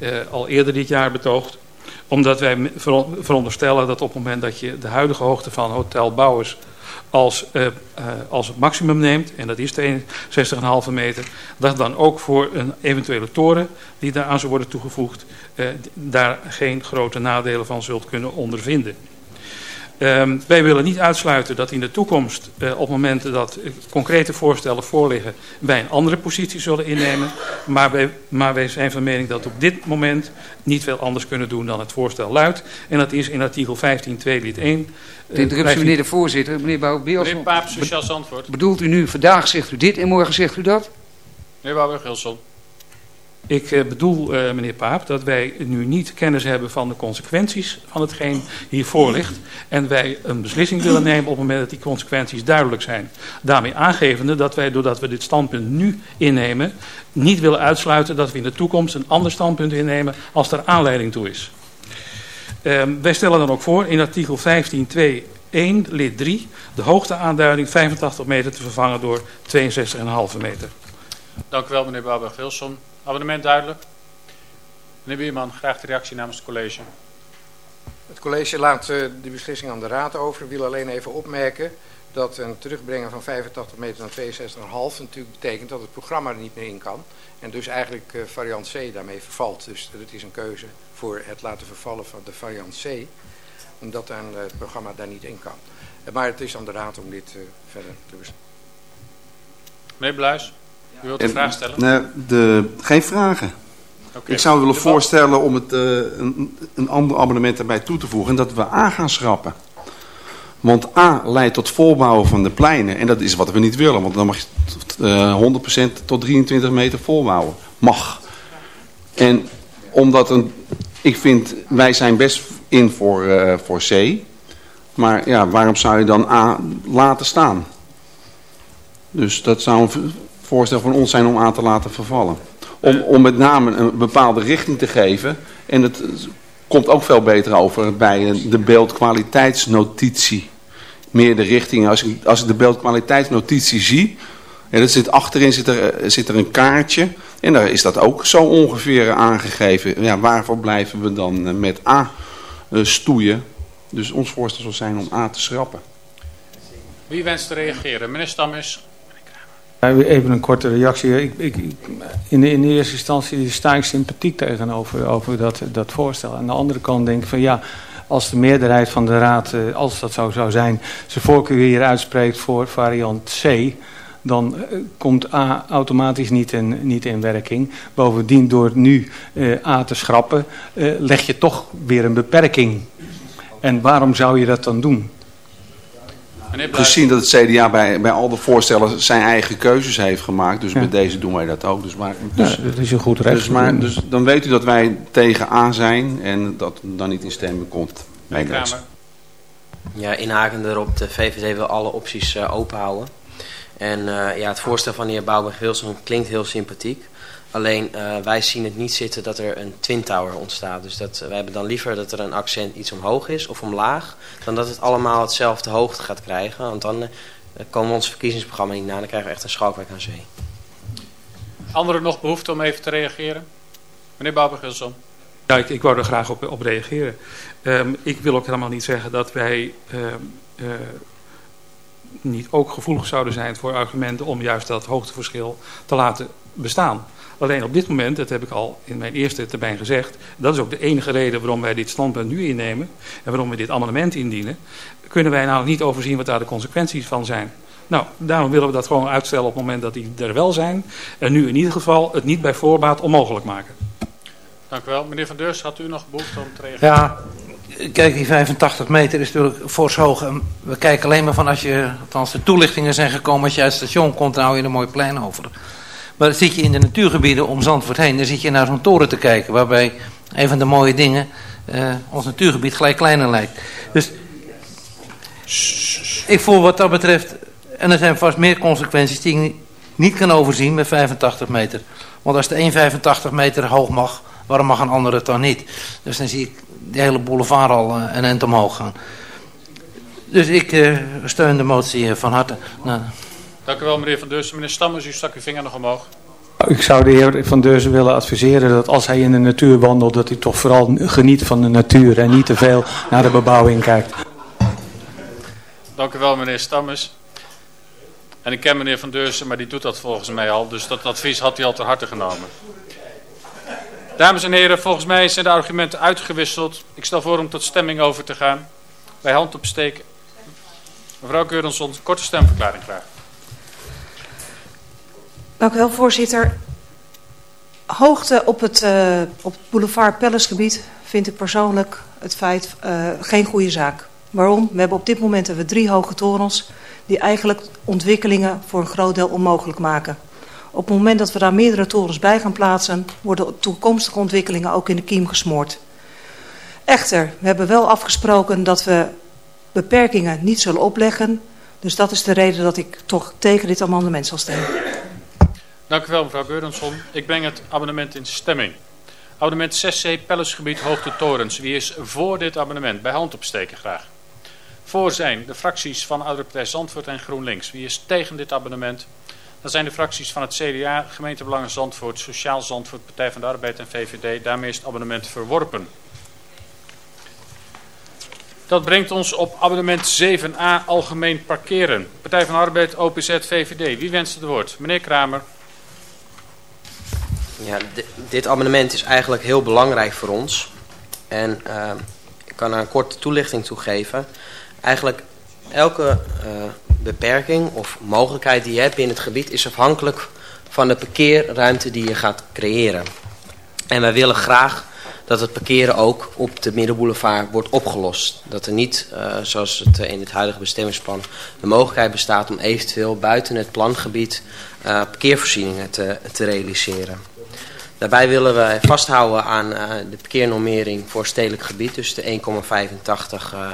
uh, al eerder dit jaar betoogd. Omdat wij veronderstellen dat op het moment dat je de huidige hoogte van Hotel Bouwers als, uh, uh, als maximum neemt, en dat is 62,5 meter, dat dan ook voor een eventuele toren die daaraan zou worden toegevoegd, uh, daar geen grote nadelen van zult kunnen ondervinden. Um, wij willen niet uitsluiten dat in de toekomst, uh, op momenten dat uh, concrete voorstellen voorliggen, wij een andere positie zullen innemen. Maar wij, maar wij zijn van mening dat op dit moment niet veel anders kunnen doen dan het voorstel luidt. En dat is in artikel 15, 2 lid 1.
De interruptie, meneer de voorzitter. Meneer Bouw-Bielson.
Meneer Paap, Sociaal Zandvoort.
Bedoelt u nu, vandaag zegt u dit en morgen zegt u dat?
Meneer Bouwberg-Gilson.
Ik uh, bedoel, uh, meneer Paap, dat wij nu niet kennis hebben van de consequenties van hetgeen hiervoor ligt. En wij een beslissing willen nemen op het moment dat die consequenties duidelijk zijn. Daarmee aangevende dat wij, doordat we dit standpunt nu innemen, niet willen uitsluiten dat we in de toekomst een ander standpunt innemen als er aanleiding toe is. Uh, wij stellen dan ook voor in artikel 15, 2, 1, lid 3, de hoogteaanduiding 85 meter te vervangen door 62,5 meter.
Dank u wel, meneer Bouwberg-Wilson. Abonnement duidelijk. Meneer Bierman, graag de reactie namens het college.
Het college laat uh, de beslissing aan de raad over. Ik wil alleen even opmerken dat een terugbrengen van 85 meter naar 62,5 natuurlijk betekent dat het programma er niet meer in kan. En dus eigenlijk uh, variant C daarmee vervalt. Dus dat is een keuze voor het laten vervallen van de variant C. Omdat dan het programma daar niet in kan. Maar het is aan de raad om dit verder te beslissen.
Meneer Bluis. U wilt een
En,
vraag stellen?
Nee, de, geen vragen.
Oké.
Ik zou willen voorstellen om het, uh, een, een ander abonnement erbij toe te voegen. En dat we A gaan schrappen. Want A leidt tot volbouwen van de pleinen. En dat is wat we niet willen. Want dan mag je uh, 100% tot 23 meter volbouwen. Mag. En omdat een, ik vind, wij zijn best in voor, uh, voor C. Maar ja, waarom zou je dan A laten staan? Dus dat zou een voorstel van ons zijn om A te laten vervallen. Om, om met name een bepaalde richting te geven. En het komt ook veel beter over bij de beeldkwaliteitsnotitie. meer de richting. Als ik, als ik de beeldkwaliteitsnotitie zie, en dat zit, achterin zit er, zit er een kaartje. En daar is dat ook zo ongeveer aangegeven. Ja, waarvoor blijven we dan met A stoeien? Dus ons voorstel zal zijn om A te schrappen.
Wie wenst te reageren? Meneer Stammes.
Even een korte reactie. Ik, ik, in, de, in eerste instantie sta ik sympathiek tegenover over dat, dat voorstel. Aan de andere kant denk ik van ja, als de meerderheid van de raad, eh, als dat zo zou zijn, zijn voorkeur hier uitspreekt voor variant C, dan eh, komt A automatisch niet in, niet in werking. Bovendien door nu uh, A te schrappen, leg je toch weer een beperking. En waarom zou je dat dan doen?
Gezien dat het CDA bij, bij al de voorstellen zijn eigen keuzes heeft gemaakt. Dus bij deze doen wij dat ook. Dus, maar, dus,
ja, dat is een goed recht.
Dus, maar, dus dan weet u dat wij tegen A zijn en dat dan niet in stemmen komt.
Ja, inhakend erop, de VVD wil alle opties uh, open houden. En uh, ja, het voorstel van de heer Bouwberg-Wilson klinkt heel sympathiek. Alleen uh, wij zien het niet zitten dat er een Twin Tower ontstaat. Dus dat, wij hebben dan liever dat er een accent iets omhoog is of omlaag. Dan dat het allemaal hetzelfde hoogte gaat krijgen. Want dan uh, komen we ons verkiezingsprogramma niet na. Dan krijgen we echt een schalkwijk aan zee.
Anderen nog behoefte om even te reageren? Meneer Babbergilson.
Ja, ik, ik wou er graag op, op reageren. Um, ik wil ook helemaal niet zeggen dat wij um, uh, niet ook gevoelig zouden zijn voor argumenten om juist dat hoogteverschil te laten bestaan. Alleen op dit moment, dat heb ik al in mijn eerste termijn gezegd, dat is ook de enige reden waarom wij dit standpunt nu innemen en waarom we dit amendement indienen, kunnen wij nou niet overzien wat daar de consequenties van zijn. Nou, daarom willen we dat gewoon uitstellen op het moment dat die er wel zijn. En nu in ieder geval het niet bij voorbaat onmogelijk maken.
Dank u wel. Meneer Van Deurs, had u nog behoefte om te reageren?
Ja, kijk, die 85 meter is natuurlijk fors hoog. We kijken alleen maar van als je, althans de toelichtingen zijn gekomen, als je uit het station komt, dan hou je een mooi plein over. Maar zit je in de natuurgebieden om Zandvoort heen. Dan zit je naar zo'n toren te kijken. Waarbij een van de mooie dingen uh, ons natuurgebied gelijk kleiner lijkt. Dus ik voel wat dat betreft... En er zijn vast meer consequenties die ik niet kan overzien met 85 meter. Want als de 1,85 meter hoog mag, waarom mag een ander het dan niet? Dus dan zie ik de hele boulevard al uh, een end omhoog gaan. Dus ik uh, steun de motie van harte. Nou,
Dank u wel, meneer Van Deursen. Meneer Stammers, u stak uw vinger nog omhoog.
Ik zou de heer Van Deursen willen adviseren dat als hij in de natuur wandelt... dat hij toch vooral geniet van de natuur en niet te veel naar de bebouwing kijkt.
Dank u wel, meneer Stammers. En ik ken meneer Van Deursen, maar die doet dat volgens mij al. Dus dat advies had hij al ter harte genomen. Dames en heren, volgens mij zijn de argumenten uitgewisseld. Ik stel voor om tot stemming over te gaan. Bij hand opsteken. Mevrouw Keurenson, korte stemverklaring graag.
Dank u wel, voorzitter. Hoogte op het, uh, op het boulevard Pellesgebied vind ik persoonlijk het feit uh, geen goede zaak. Waarom? We hebben op dit moment hebben we drie hoge torens die eigenlijk ontwikkelingen voor een groot deel onmogelijk maken. Op het moment dat we daar meerdere torens bij gaan plaatsen, worden toekomstige ontwikkelingen ook in de kiem gesmoord. Echter, we hebben wel afgesproken dat we beperkingen niet zullen opleggen. Dus dat is de reden dat ik toch tegen dit amendement zal stemmen.
Dank u wel, mevrouw Geurensson. Ik breng het abonnement in stemming. Abonnement 6C, Pellesgebied, Hoogte Torens. Wie is voor dit abonnement? Bij hand opsteken graag. Voor zijn de fracties van Oudere Partij Zandvoort en GroenLinks. Wie is tegen dit abonnement? Dat zijn de fracties van het CDA, Gemeentebelangen Zandvoort, Sociaal Zandvoort, Partij van de Arbeid en VVD. Daarmee is het abonnement verworpen. Dat brengt ons op abonnement 7a, Algemeen Parkeren. Partij van de Arbeid, OPZ, VVD. Wie wenst het woord? Meneer Kramer.
Ja, dit amendement is eigenlijk heel belangrijk voor ons. En uh, ik kan er een korte toelichting toe geven. Eigenlijk elke uh, beperking of mogelijkheid die je hebt in het gebied... is afhankelijk van de parkeerruimte die je gaat creëren. En wij willen graag dat het parkeren ook op de Middenboulevard wordt opgelost. Dat er niet, uh, zoals het in het huidige bestemmingsplan, de mogelijkheid bestaat om eventueel buiten het plangebied uh, parkeervoorzieningen te, te realiseren. Daarbij willen we vasthouden aan de parkeernormering voor stedelijk gebied. Dus de 1,85 uh,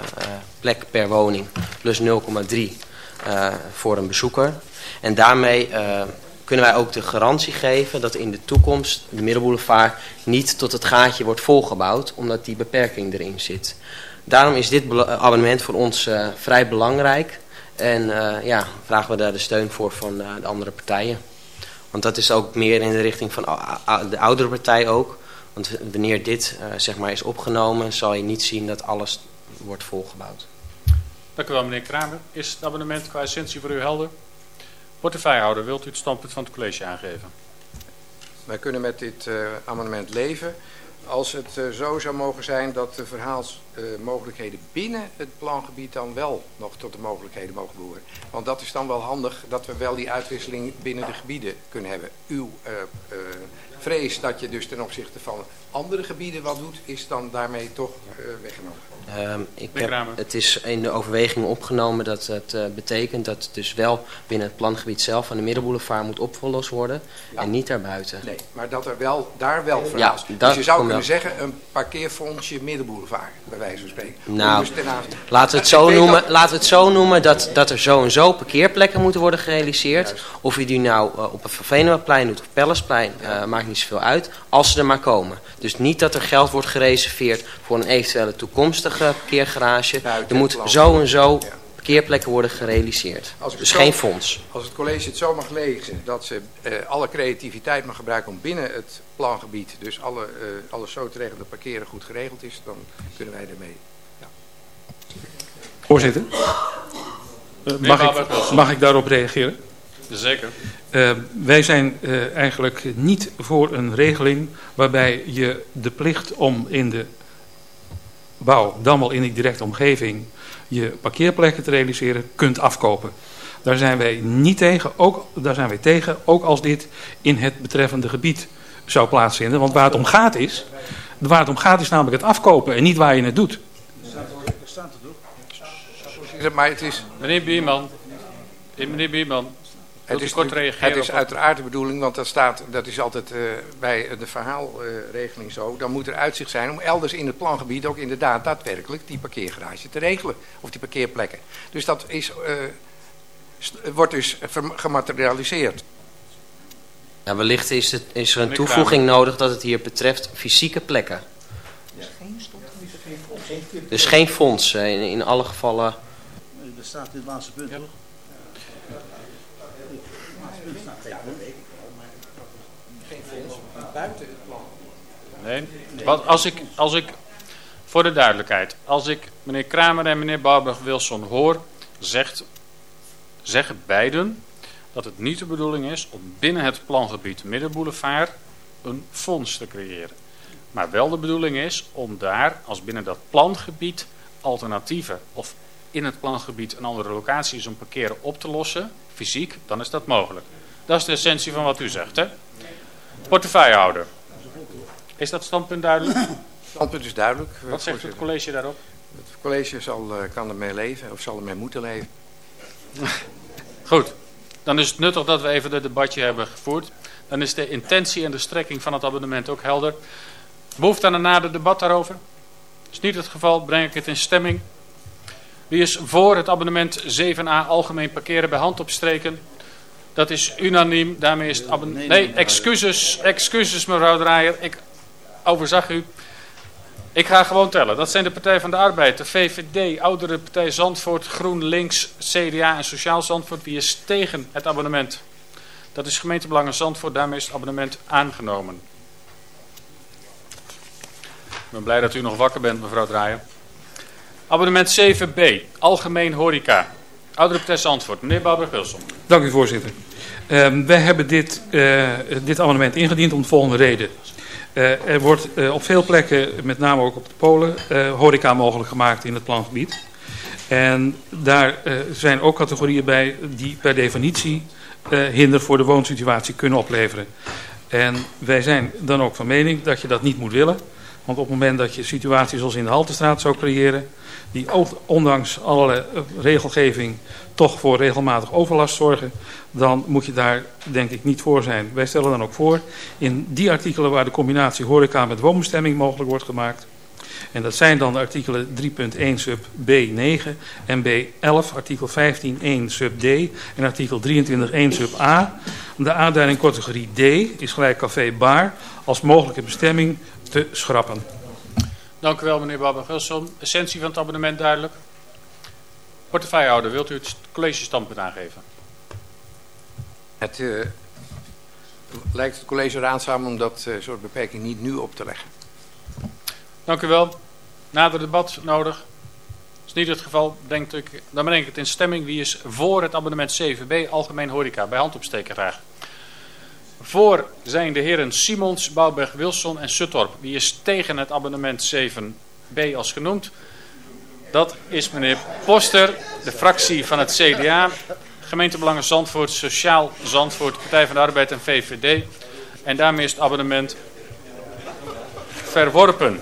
plek per woning plus 0,3 uh, voor een bezoeker. En daarmee uh, kunnen wij ook de garantie geven dat in de toekomst de Middelboulevard niet tot het gaatje wordt volgebouwd. Omdat die beperking erin zit. Daarom is dit abonnement voor ons eh, vrij belangrijk. En eh, ja, vragen we daar de steun voor van eh, de andere partijen. Want dat is ook meer in de richting van de oudere partij ook. Want wanneer dit eh, zeg maar is opgenomen, zal je niet zien dat alles wordt volgebouwd.
Dank u wel, meneer Kramer. Is het abonnement qua essentie voor u helder? Portefeuillehouder, wilt u het standpunt van het college aangeven?
Wij kunnen met dit eh, amendement leven als het eh, zo zou mogen zijn dat de verhaalsmogelijkheden binnen het plangebied dan wel nog tot de mogelijkheden mogen behoren. Want dat is dan wel handig dat we wel die uitwisseling binnen de gebieden kunnen hebben. Uw eh, eh, vrees dat je dus ten opzichte van andere gebieden wat doet, is dan daarmee toch eh, weggenomen.
Ehm, ik heb, het is in de overweging opgenomen dat het eh, betekent dat het dus wel binnen het plangebied zelf van de middenboulevard moet opgelost worden en niet daarbuiten.
Nee, maar dat er wel, daar wel
Ja,
verhaals.
dat
dus je zou kunnen
wel.
zeggen een parkeerfondsje middenboulevard, bij wijze van spreken.
Nou,
dus
laten we het zo noemen,
dat-
laten we het zo noemen dat, dat er zo en zo parkeerplekken moeten worden gerealiseerd. Of je die nou eh, op het Vervenuwaplein doet of Pellesplein, eh, maakt niet zoveel uit, als ze er maar komen. Dus niet dat er geld wordt gereserveerd voor een eventuele toekomstige parkeergarage. Er
het
moet
plan.
zo en zo parkeerplekken worden gerealiseerd.
Als
Dus
het
geen fonds.
Als het college het zo mag lezen dat ze eh, alle creativiteit mag gebruiken om binnen het plangebied, dus alle, eh, alles zo te regelen dat parkeren goed geregeld is, dan kunnen wij ermee. Ja.
Voorzitter, eh, mag, ik, mag ik daarop reageren?
Zeker.
Eh, wij zijn eh, eigenlijk niet voor een regeling waarbij je de plicht om in de bouw, dan wel in die directe omgeving, je parkeerplekken te realiseren, kunt afkopen. Daar zijn wij niet tegen, ook, daar zijn wij tegen, ook als dit in het betreffende gebied zou plaatsvinden. Want waar het om gaat is, waar het om gaat is namelijk het afkopen en niet waar je het doet.
Maar het is,
Meneer Bierman. Eh, Meneer Bierman.
Het is,
kort
natuurlijk-
reageren?
het is
op-
uiteraard de bedoeling, want dat, staat, dat is altijd eh, bij de verhaalregeling zo. Dan moet er uitzicht zijn om elders in het plangebied ook inderdaad daadwerkelijk die parkeergarage te regelen. Of die parkeerplekken. Dus dat is, eh, wordt dus gematerialiseerd.
Ja, wellicht is, het, is er een toevoeging nodig dat het hier betreft fysieke plekken. Dus geen fonds in, in alle gevallen.
Dat staat in het laatste punt, toch?
Buiten het plan.
Nee, wat als ik, als ik, voor de duidelijkheid, als ik meneer Kramer en meneer Barberg-Wilson hoor, zegt, zeggen beiden dat het niet de bedoeling is om binnen het plangebied Middenboulevard een fonds te creëren. Maar wel de bedoeling is om daar, als binnen dat plangebied, alternatieven of in het plangebied een andere locatie is om parkeren op te lossen, fysiek, dan is dat mogelijk. Dat is de essentie van wat u zegt, hè? Portefeuillehouder. Is dat standpunt duidelijk?
Het standpunt is duidelijk.
Wat zegt het college daarop?
Het college zal, eh, kan ermee leven, of zal ermee moeten leven.
Goed. Dan is het nuttig dat we even dit debatje hebben gevoerd. Dan is de intentie en de strekking van het abonnement ook helder. Behoefte aan een nader debat daarover? Is niet het geval, breng ik het in stemming. Wie is voor het abonnement 7a algemeen parkeren bij hand opstreken? Dat is unaniem. Daarmee is het abonnement... Nee, excuses, excuses mevrouw Draaier. Ik overzag u. Ik ga gewoon tellen. Dat zijn de Partij van de Arbeid, de VVD, Oudere Partij Zandvoort, GroenLinks, CDA en Sociaal Zandvoort. Wie is tegen het abonnement? Dat is gemeentebelangen Zandvoort. Daarmee is het abonnement aangenomen. Ik ben blij dat u nog wakker bent, mevrouw Draaier. Abonnement 7b, Algemeen Horeca. Oudere Partij Zandvoort, meneer Barbara-Wilson.
Dank u voorzitter. Ehm, wij hebben dit, eh, dit amendement ingediend om de volgende reden. Eh, er wordt eh, op veel plekken, met name ook op de Polen, horeca mogelijk gemaakt in het plangebied. En daar zijn ook categorieën bij die per definitie hinder voor de woonsituatie kunnen opleveren. En wij zijn dan ook van mening dat je dat niet moet willen. Want op het moment dat je situaties zoals in de Haltestraat zou creëren, die ook ondanks allerlei eh, regelgeving toch voor regelmatig overlast zorgen, dan moet je daar denk ik niet voor zijn. Wij stellen dan ook voor in die artikelen waar de combinatie horeca met woonbestemming mogelijk wordt gemaakt. En dat zijn dan de artikelen 3.1 sub B9 en B11, artikel 15.1 sub D en artikel 23.1 sub A. De aanduiding categorie D is gelijk café bar als mogelijke bestemming te schrappen.
Dank u wel, meneer Babber-Gilson. Essentie van het abonnement duidelijk. Portefeuillehouder, wilt u het college-standpunt aangeven?
Het eh, lijkt het college raadzaam om dat eh, soort beperking niet nu op te leggen.
Dank u wel. Nader debat nodig? is niet het geval. Denkt ik, dan breng ik het in stemming. Wie is voor het abonnement 7b, Algemeen Horeca? Bij hand opsteken graag. Voor zijn de heren Simons, Bouwberg, Wilson en Suttorp. Wie is tegen het abonnement 7b als genoemd? Dat is meneer Poster, de fractie van het CDA, gemeentebelangen Zandvoort, Sociaal Zandvoort, Partij van de Arbeid en VVD. En daarmee is het abonnement verworpen.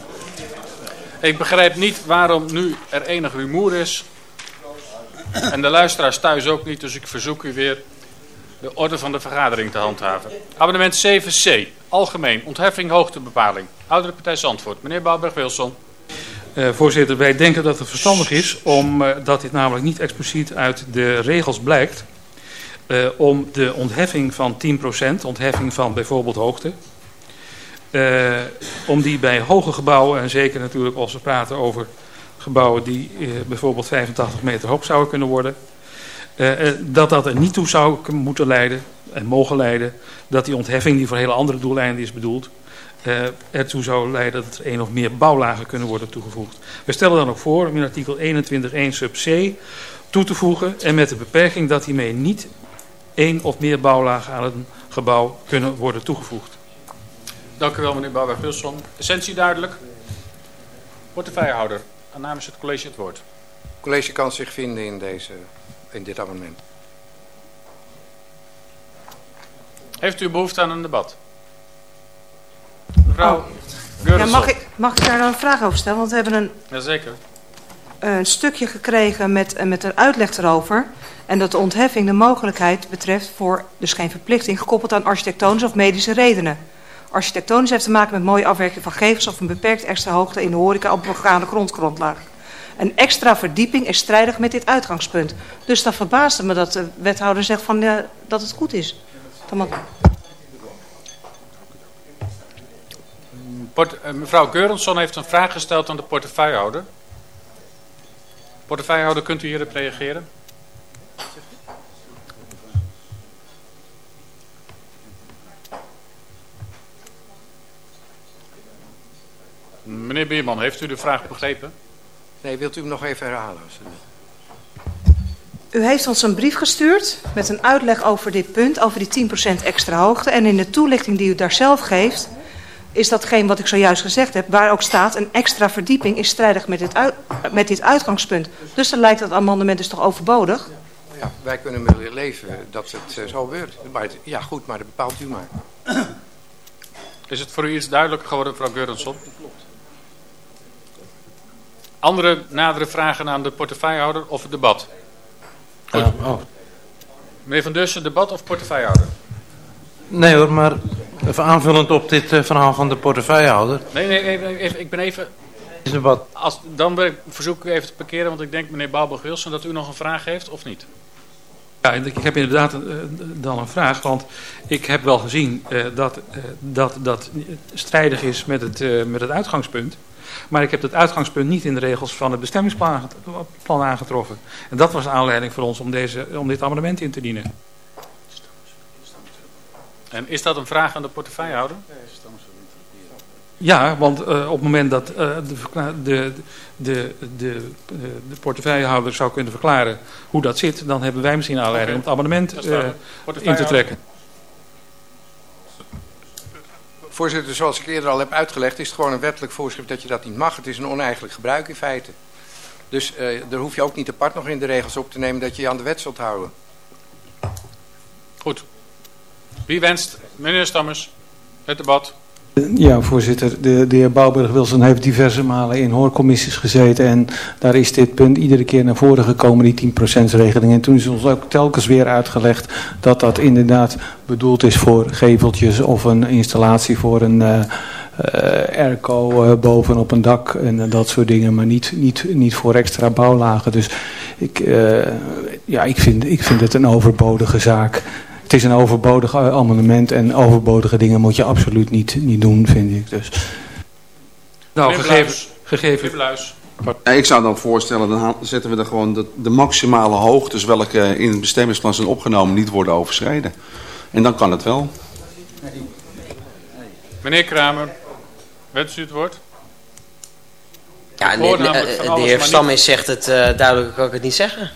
Ik begrijp niet waarom nu er enig rumoer is. En de luisteraars thuis ook niet, dus ik verzoek u weer de orde van de vergadering te handhaven. Abonnement 7c, algemeen, ontheffing hoogtebepaling. Oudere Partij Zandvoort, meneer Bouwberg-Wilson.
Uh, voorzitter, wij denken dat het verstandig is, omdat uh, dit namelijk niet expliciet uit de regels blijkt, uh, om de ontheffing van 10%, ontheffing van bijvoorbeeld hoogte, om die bij hoge gebouwen, en zeker natuurlijk als we praten over gebouwen die bijvoorbeeld 85 meter hoog zouden kunnen worden, dat dat er niet toe zou moeten leiden en mogen leiden dat die ontheffing die voor hele andere doeleinden is bedoeld, ertoe zou leiden dat er één of meer bouwlagen kunnen worden toegevoegd. We stellen dan ook voor om in artikel 21.1 sub c toe te voegen en met de beperking dat hiermee niet één of meer bouwlagen aan een gebouw kunnen worden toegevoegd.
Dank u wel, meneer Bouwberg-Wilson. Essentie duidelijk. Portefeuillehouder, namens het college het woord.
Het college kan zich vinden in, deze, in dit amendement.
Heeft u behoefte aan een debat? Mevrouw
oh. ja, mag, ik, mag ik daar dan een vraag over stellen? Want we hebben een,
Jazeker.
een stukje gekregen met, met een uitleg erover. En dat de ontheffing de mogelijkheid betreft voor, dus geen verplichting, gekoppeld aan architectonische of medische redenen. Architectonisch heeft te maken met mooie afwerking van gevels of een beperkt extra hoogte in de horeca op begane grondgrondlaag. Een extra verdieping is strijdig met dit uitgangspunt. Dus dat verbaasde me dat de wethouder zegt van, ja, dat het goed is.
Uh, mevrouw Geurensson heeft een vraag gesteld aan de portefeuillehouder. Portefeuillehouder, kunt u hierop reageren? Meneer Bierman, heeft u de vraag begrepen?
Nee, wilt u hem nog even herhalen?
U heeft ons een brief gestuurd met een uitleg over dit punt, over die 10% extra hoogte. En in de toelichting die u daar zelf geeft, is datgene wat ik zojuist gezegd heb, waar ook staat, een extra verdieping is strijdig met dit, uit, met dit uitgangspunt. Dus dan lijkt dat amendement dus toch overbodig?
Ja, wij kunnen met leven dat het uh, zo gebeurt. Maar het, ja, goed, maar dat bepaalt u maar.
Is het voor u iets duidelijker geworden, mevrouw Geurensson? Andere nadere vragen aan de portefeuillehouder of het debat? Goed.
Oh.
Meneer Van Dussen, debat of portefeuillehouder?
Nee hoor, maar even aanvullend op dit uh, verhaal van de portefeuillehouder.
Nee, nee, even, even, ik ben even...
Is debat.
Als, dan ben ik, verzoek ik u even te parkeren, want ik denk meneer Bouwberg-Wilson dat u nog een vraag heeft, of niet?
Ja, ik heb inderdaad uh, dan een vraag, want ik heb wel gezien uh, dat, uh, dat dat strijdig is met het, met het uitgangspunt. Maar ik heb het uitgangspunt niet in de regels van het bestemmingsplan aangetroffen. En dat was de aanleiding voor ons om, deze, om dit amendement in te dienen.
En is dat een vraag aan de portefeuillehouder?
Ja, want uh, op het moment dat uh, de, de, de, de, de portefeuillehouder zou kunnen verklaren hoe dat zit, dan hebben wij misschien aanleiding okay. om het amendement uh, in te trekken.
Voorzitter, zoals ik eerder al heb uitgelegd, is het gewoon een wettelijk voorschrift dat je dat niet mag. Het is een oneigenlijk gebruik in feite. Dus uh, daar hoef je ook niet apart nog in de regels op te nemen dat je je aan de wet zult houden.
Goed. Wie wenst, meneer Stammers, het debat?
Ja, voorzitter. De, de heer Bouwberg-Wilson heeft diverse malen in hoorcommissies gezeten. En daar is dit punt iedere keer naar voren gekomen, die 10%-regeling. En toen is ons ook telkens weer uitgelegd dat dat inderdaad bedoeld is voor geveltjes of een installatie voor een uh, airco uh, bovenop een dak en dat soort dingen. Maar niet, niet, niet voor extra bouwlagen. Dus ik, ja, ik, vind, ik vind het een overbodige zaak. Het is een overbodig amendement en overbodige dingen moet je absoluut niet, niet doen, vind ik. Dus.
Nou, gegeven, Gegeven...
Ja, Ik zou dan voorstellen, dan zetten we er gewoon de, de maximale hoogtes welke in het bestemmingsplan zijn opgenomen niet worden overschreden. En dan kan het wel.
Meneer Kramer, wenst u het woord?
Ja, eh,
van
de
alles,
heer
maar
Stammes zegt het eh, duidelijk, kan ik het niet zeggen.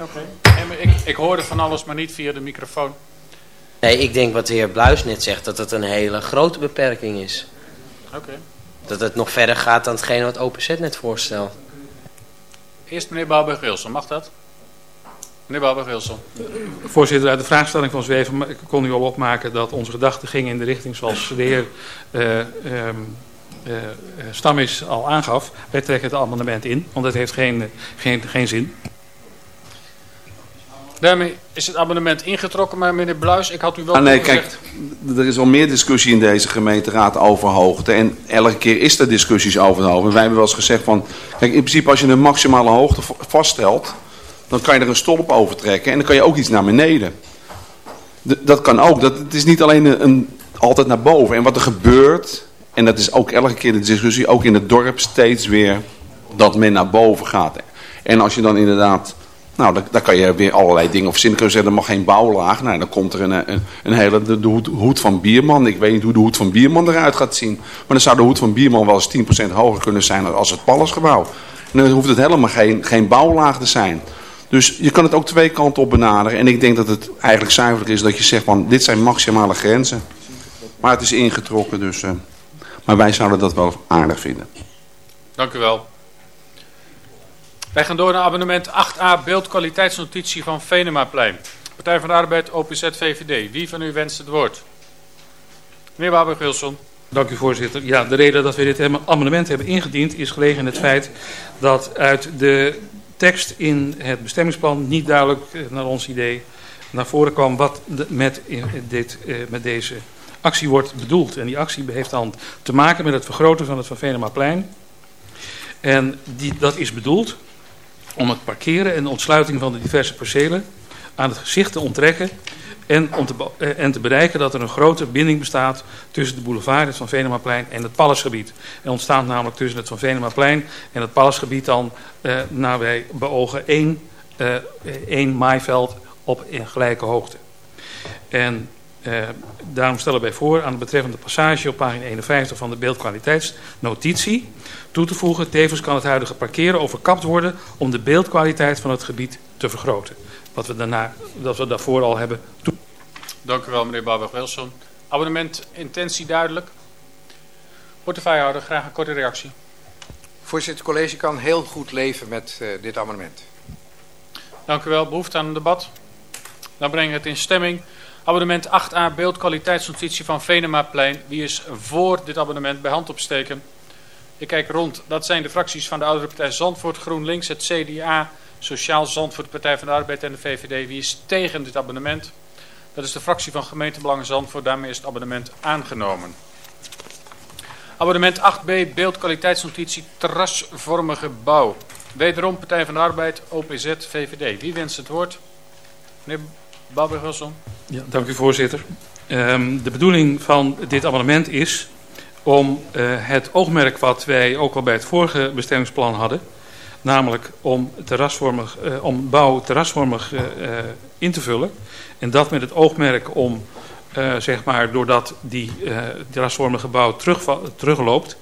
Oké. Nee, maar ik, ik hoorde van alles, maar niet via de microfoon.
Nee, ik denk wat de heer Bluis net zegt, dat het een hele grote beperking is.
Oké.
Dat het nog verder gaat dan hetgene wat OPZ net voorstelt.
Eerst meneer Bouwberg-Wilson, mag dat? Meneer Bouwberg-Wilson.
Voorzitter, uit de vraagstelling van Zweven kon u al opmaken dat onze gedachten gingen in de richting zoals de heer eh, ehm, eh, eh, Stammis al aangaf. Wij trekken het amendement in, want het heeft geen, geen, geen zin.
Daarmee is het abonnement ingetrokken, maar meneer Bluis, ik had u wel
Ah, nee, kijk, er is al meer discussie in deze gemeenteraad over hoogte. En elke keer is er discussies over de hoogte. En wij hebben wel eens gezegd van... Kijk, in principe als je een maximale hoogte vaststelt... dan kan je er een stolp over trekken. En dan kan je ook iets naar beneden. D- dat kan ook. Dat, het is niet alleen een, een- altijd naar boven. En wat er gebeurt... En dat is ook elke keer de discussie, ook in het dorp steeds weer... dat men naar boven gaat. En als je dan inderdaad... Nou, dan, dan kan je weer allerlei dingen of zinnen kunnen zeggen, er mag geen bouwlaag. Nou, dan komt er een, een, een hele, de, hoed, van Bierman. Ik weet niet hoe de hoed van Bierman eruit gaat zien. Maar dan zou de hoed van Bierman wel eens 10% hoger kunnen zijn als het Pallasgebouw. En dan hoeft het helemaal geen, geen bouwlaag te zijn. Dus je kan het ook twee kanten op benaderen. En ik denk dat het eigenlijk zuiverlijk is dat je zegt van dit zijn maximale grenzen. Maar het is ingetrokken, dus... eh, maar wij zouden dat wel aardig vinden.
Dank u wel. Wij gaan door naar abonnement 8a beeldkwaliteitsnotitie van Venemaplein. Partij van de Arbeid, OPZ, VVD. Wie van u wenst het woord? Meneer Baber-Wilson.
Dank u voorzitter. Ja, de reden dat we dit amendement hebben ingediend is gelegen in het feit dat uit de tekst in het bestemmingsplan niet duidelijk eh, naar ons idee naar voren kwam wat met, in- dit, eh, met deze actie wordt bedoeld. En die actie heeft dan te maken met het vergroten van het Van Venemaplein. En die, dat is bedoeld om het parkeren en de ontsluiting van de diverse percelen aan het gezicht te onttrekken en, om te, eh, en te bereiken dat er een grote binding bestaat tussen de boulevard, het Van Venemaplein en het Pallasgebied. Er ontstaat namelijk tussen het Van Venemaplein en het Pallasgebied dan, eh, naar wij beogen, één, eh, één maaiveld op in gelijke hoogte. En eh, daarom stellen wij voor aan de betreffende passage op pagina 51 van de beeldkwaliteitsnotitie toe te voegen. Tevens kan het huidige parkeren overkapt worden om de beeldkwaliteit van het gebied te vergroten. Wat we, daarna, dat we daarvoor al hebben toe.
Dank u wel, meneer Baber-Wilson. Abonnement intentie duidelijk. Portefeuillehouder, graag een korte reactie.
Voorzitter, het college kan heel goed leven met eh, dit amendement.
Dank u wel. Behoefte aan een debat? Dan brengen we het in stemming. Abonnement 8a beeldkwaliteitsnotitie van Venemaplein. Wie is voor dit abonnement bij hand opsteken? Ik kijk rond. Dat zijn de fracties van de Oudere Partij Zandvoort, GroenLinks, het CDA, Sociaal Zandvoort, Partij van de Arbeid en de VVD. Wie is tegen dit abonnement? Dat is de fractie van Gemeentebelangen Zandvoort. Daarmee is het abonnement aangenomen. Abonnement 8b beeldkwaliteitsnotitie terrasvormige bouw. Wederom Partij van de Arbeid, OPZ, VVD. Wie wenst het woord? Meneer Babbergelson.
Ja, dank u voorzitter. Ehm, de bedoeling van dit amendement is om eh, het oogmerk wat wij ook al bij het vorige bestemmingsplan hadden, namelijk om, terrasvormig, eh, om bouw terrasvormig eh, in te vullen. En dat met het oogmerk om, zeg maar, doordat die terrasvormige bouw terugloopt,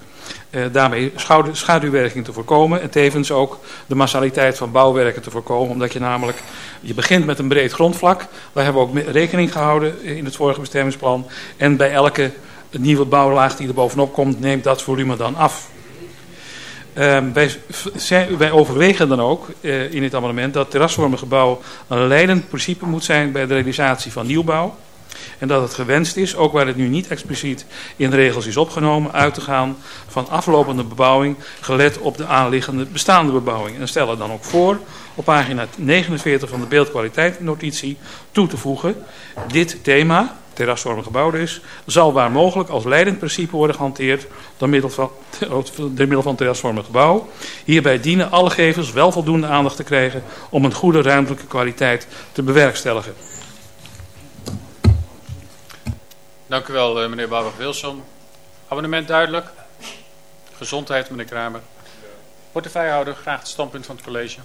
daarmee schouder- schaduwwerking te voorkomen en tevens ook de massaliteit van bouwwerken te voorkomen. Omdat je namelijk, je begint met een breed grondvlak, daar hebben we ook rekening gehouden in het vorige bestemmingsplan. En bij elke nieuwe bouwlaag die er bovenop komt, neemt dat volume dan af. Ehm, wij, overwegen dan ook eh, in dit amendement dat terrasvormige bouw een leidend principe moet zijn bij de realisatie van nieuwbouw. En dat het gewenst is, ook waar het nu niet expliciet in regels is opgenomen, uit te gaan van aflopende bebouwing, gelet op de aanliggende bestaande bebouwing. En stellen dan ook voor op pagina 49 van de beeldkwaliteitsnotitie toe te voegen. Dit thema, terrasvormige bouw dus, zal waar mogelijk als leidend principe worden gehanteerd door middel van, door middel van terrasvormige bouw. Hierbij dienen alle gevels wel voldoende aandacht te krijgen om een goede ruimtelijke kwaliteit te bewerkstelligen.
Dank u wel, eh, meneer Babber-Wilson. Abonnement duidelijk. Gezondheid, meneer Kramer. Portefeuillehouder, graag het standpunt van het college.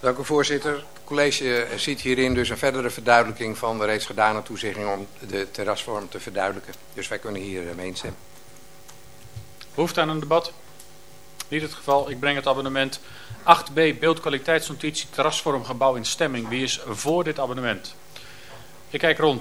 Dank u voorzitter. Het college ziet hierin dus een verdere verduidelijking van de reeds gedane toezegging om de terrasvorm te verduidelijken. Dus wij kunnen hier mee instemmen.
Behoefte aan een debat? Niet het geval. Ik breng het abonnement 8b beeldkwaliteitsnotitie terrasvorm gebouw in stemming. Wie is voor dit abonnement? Ik kijk rond.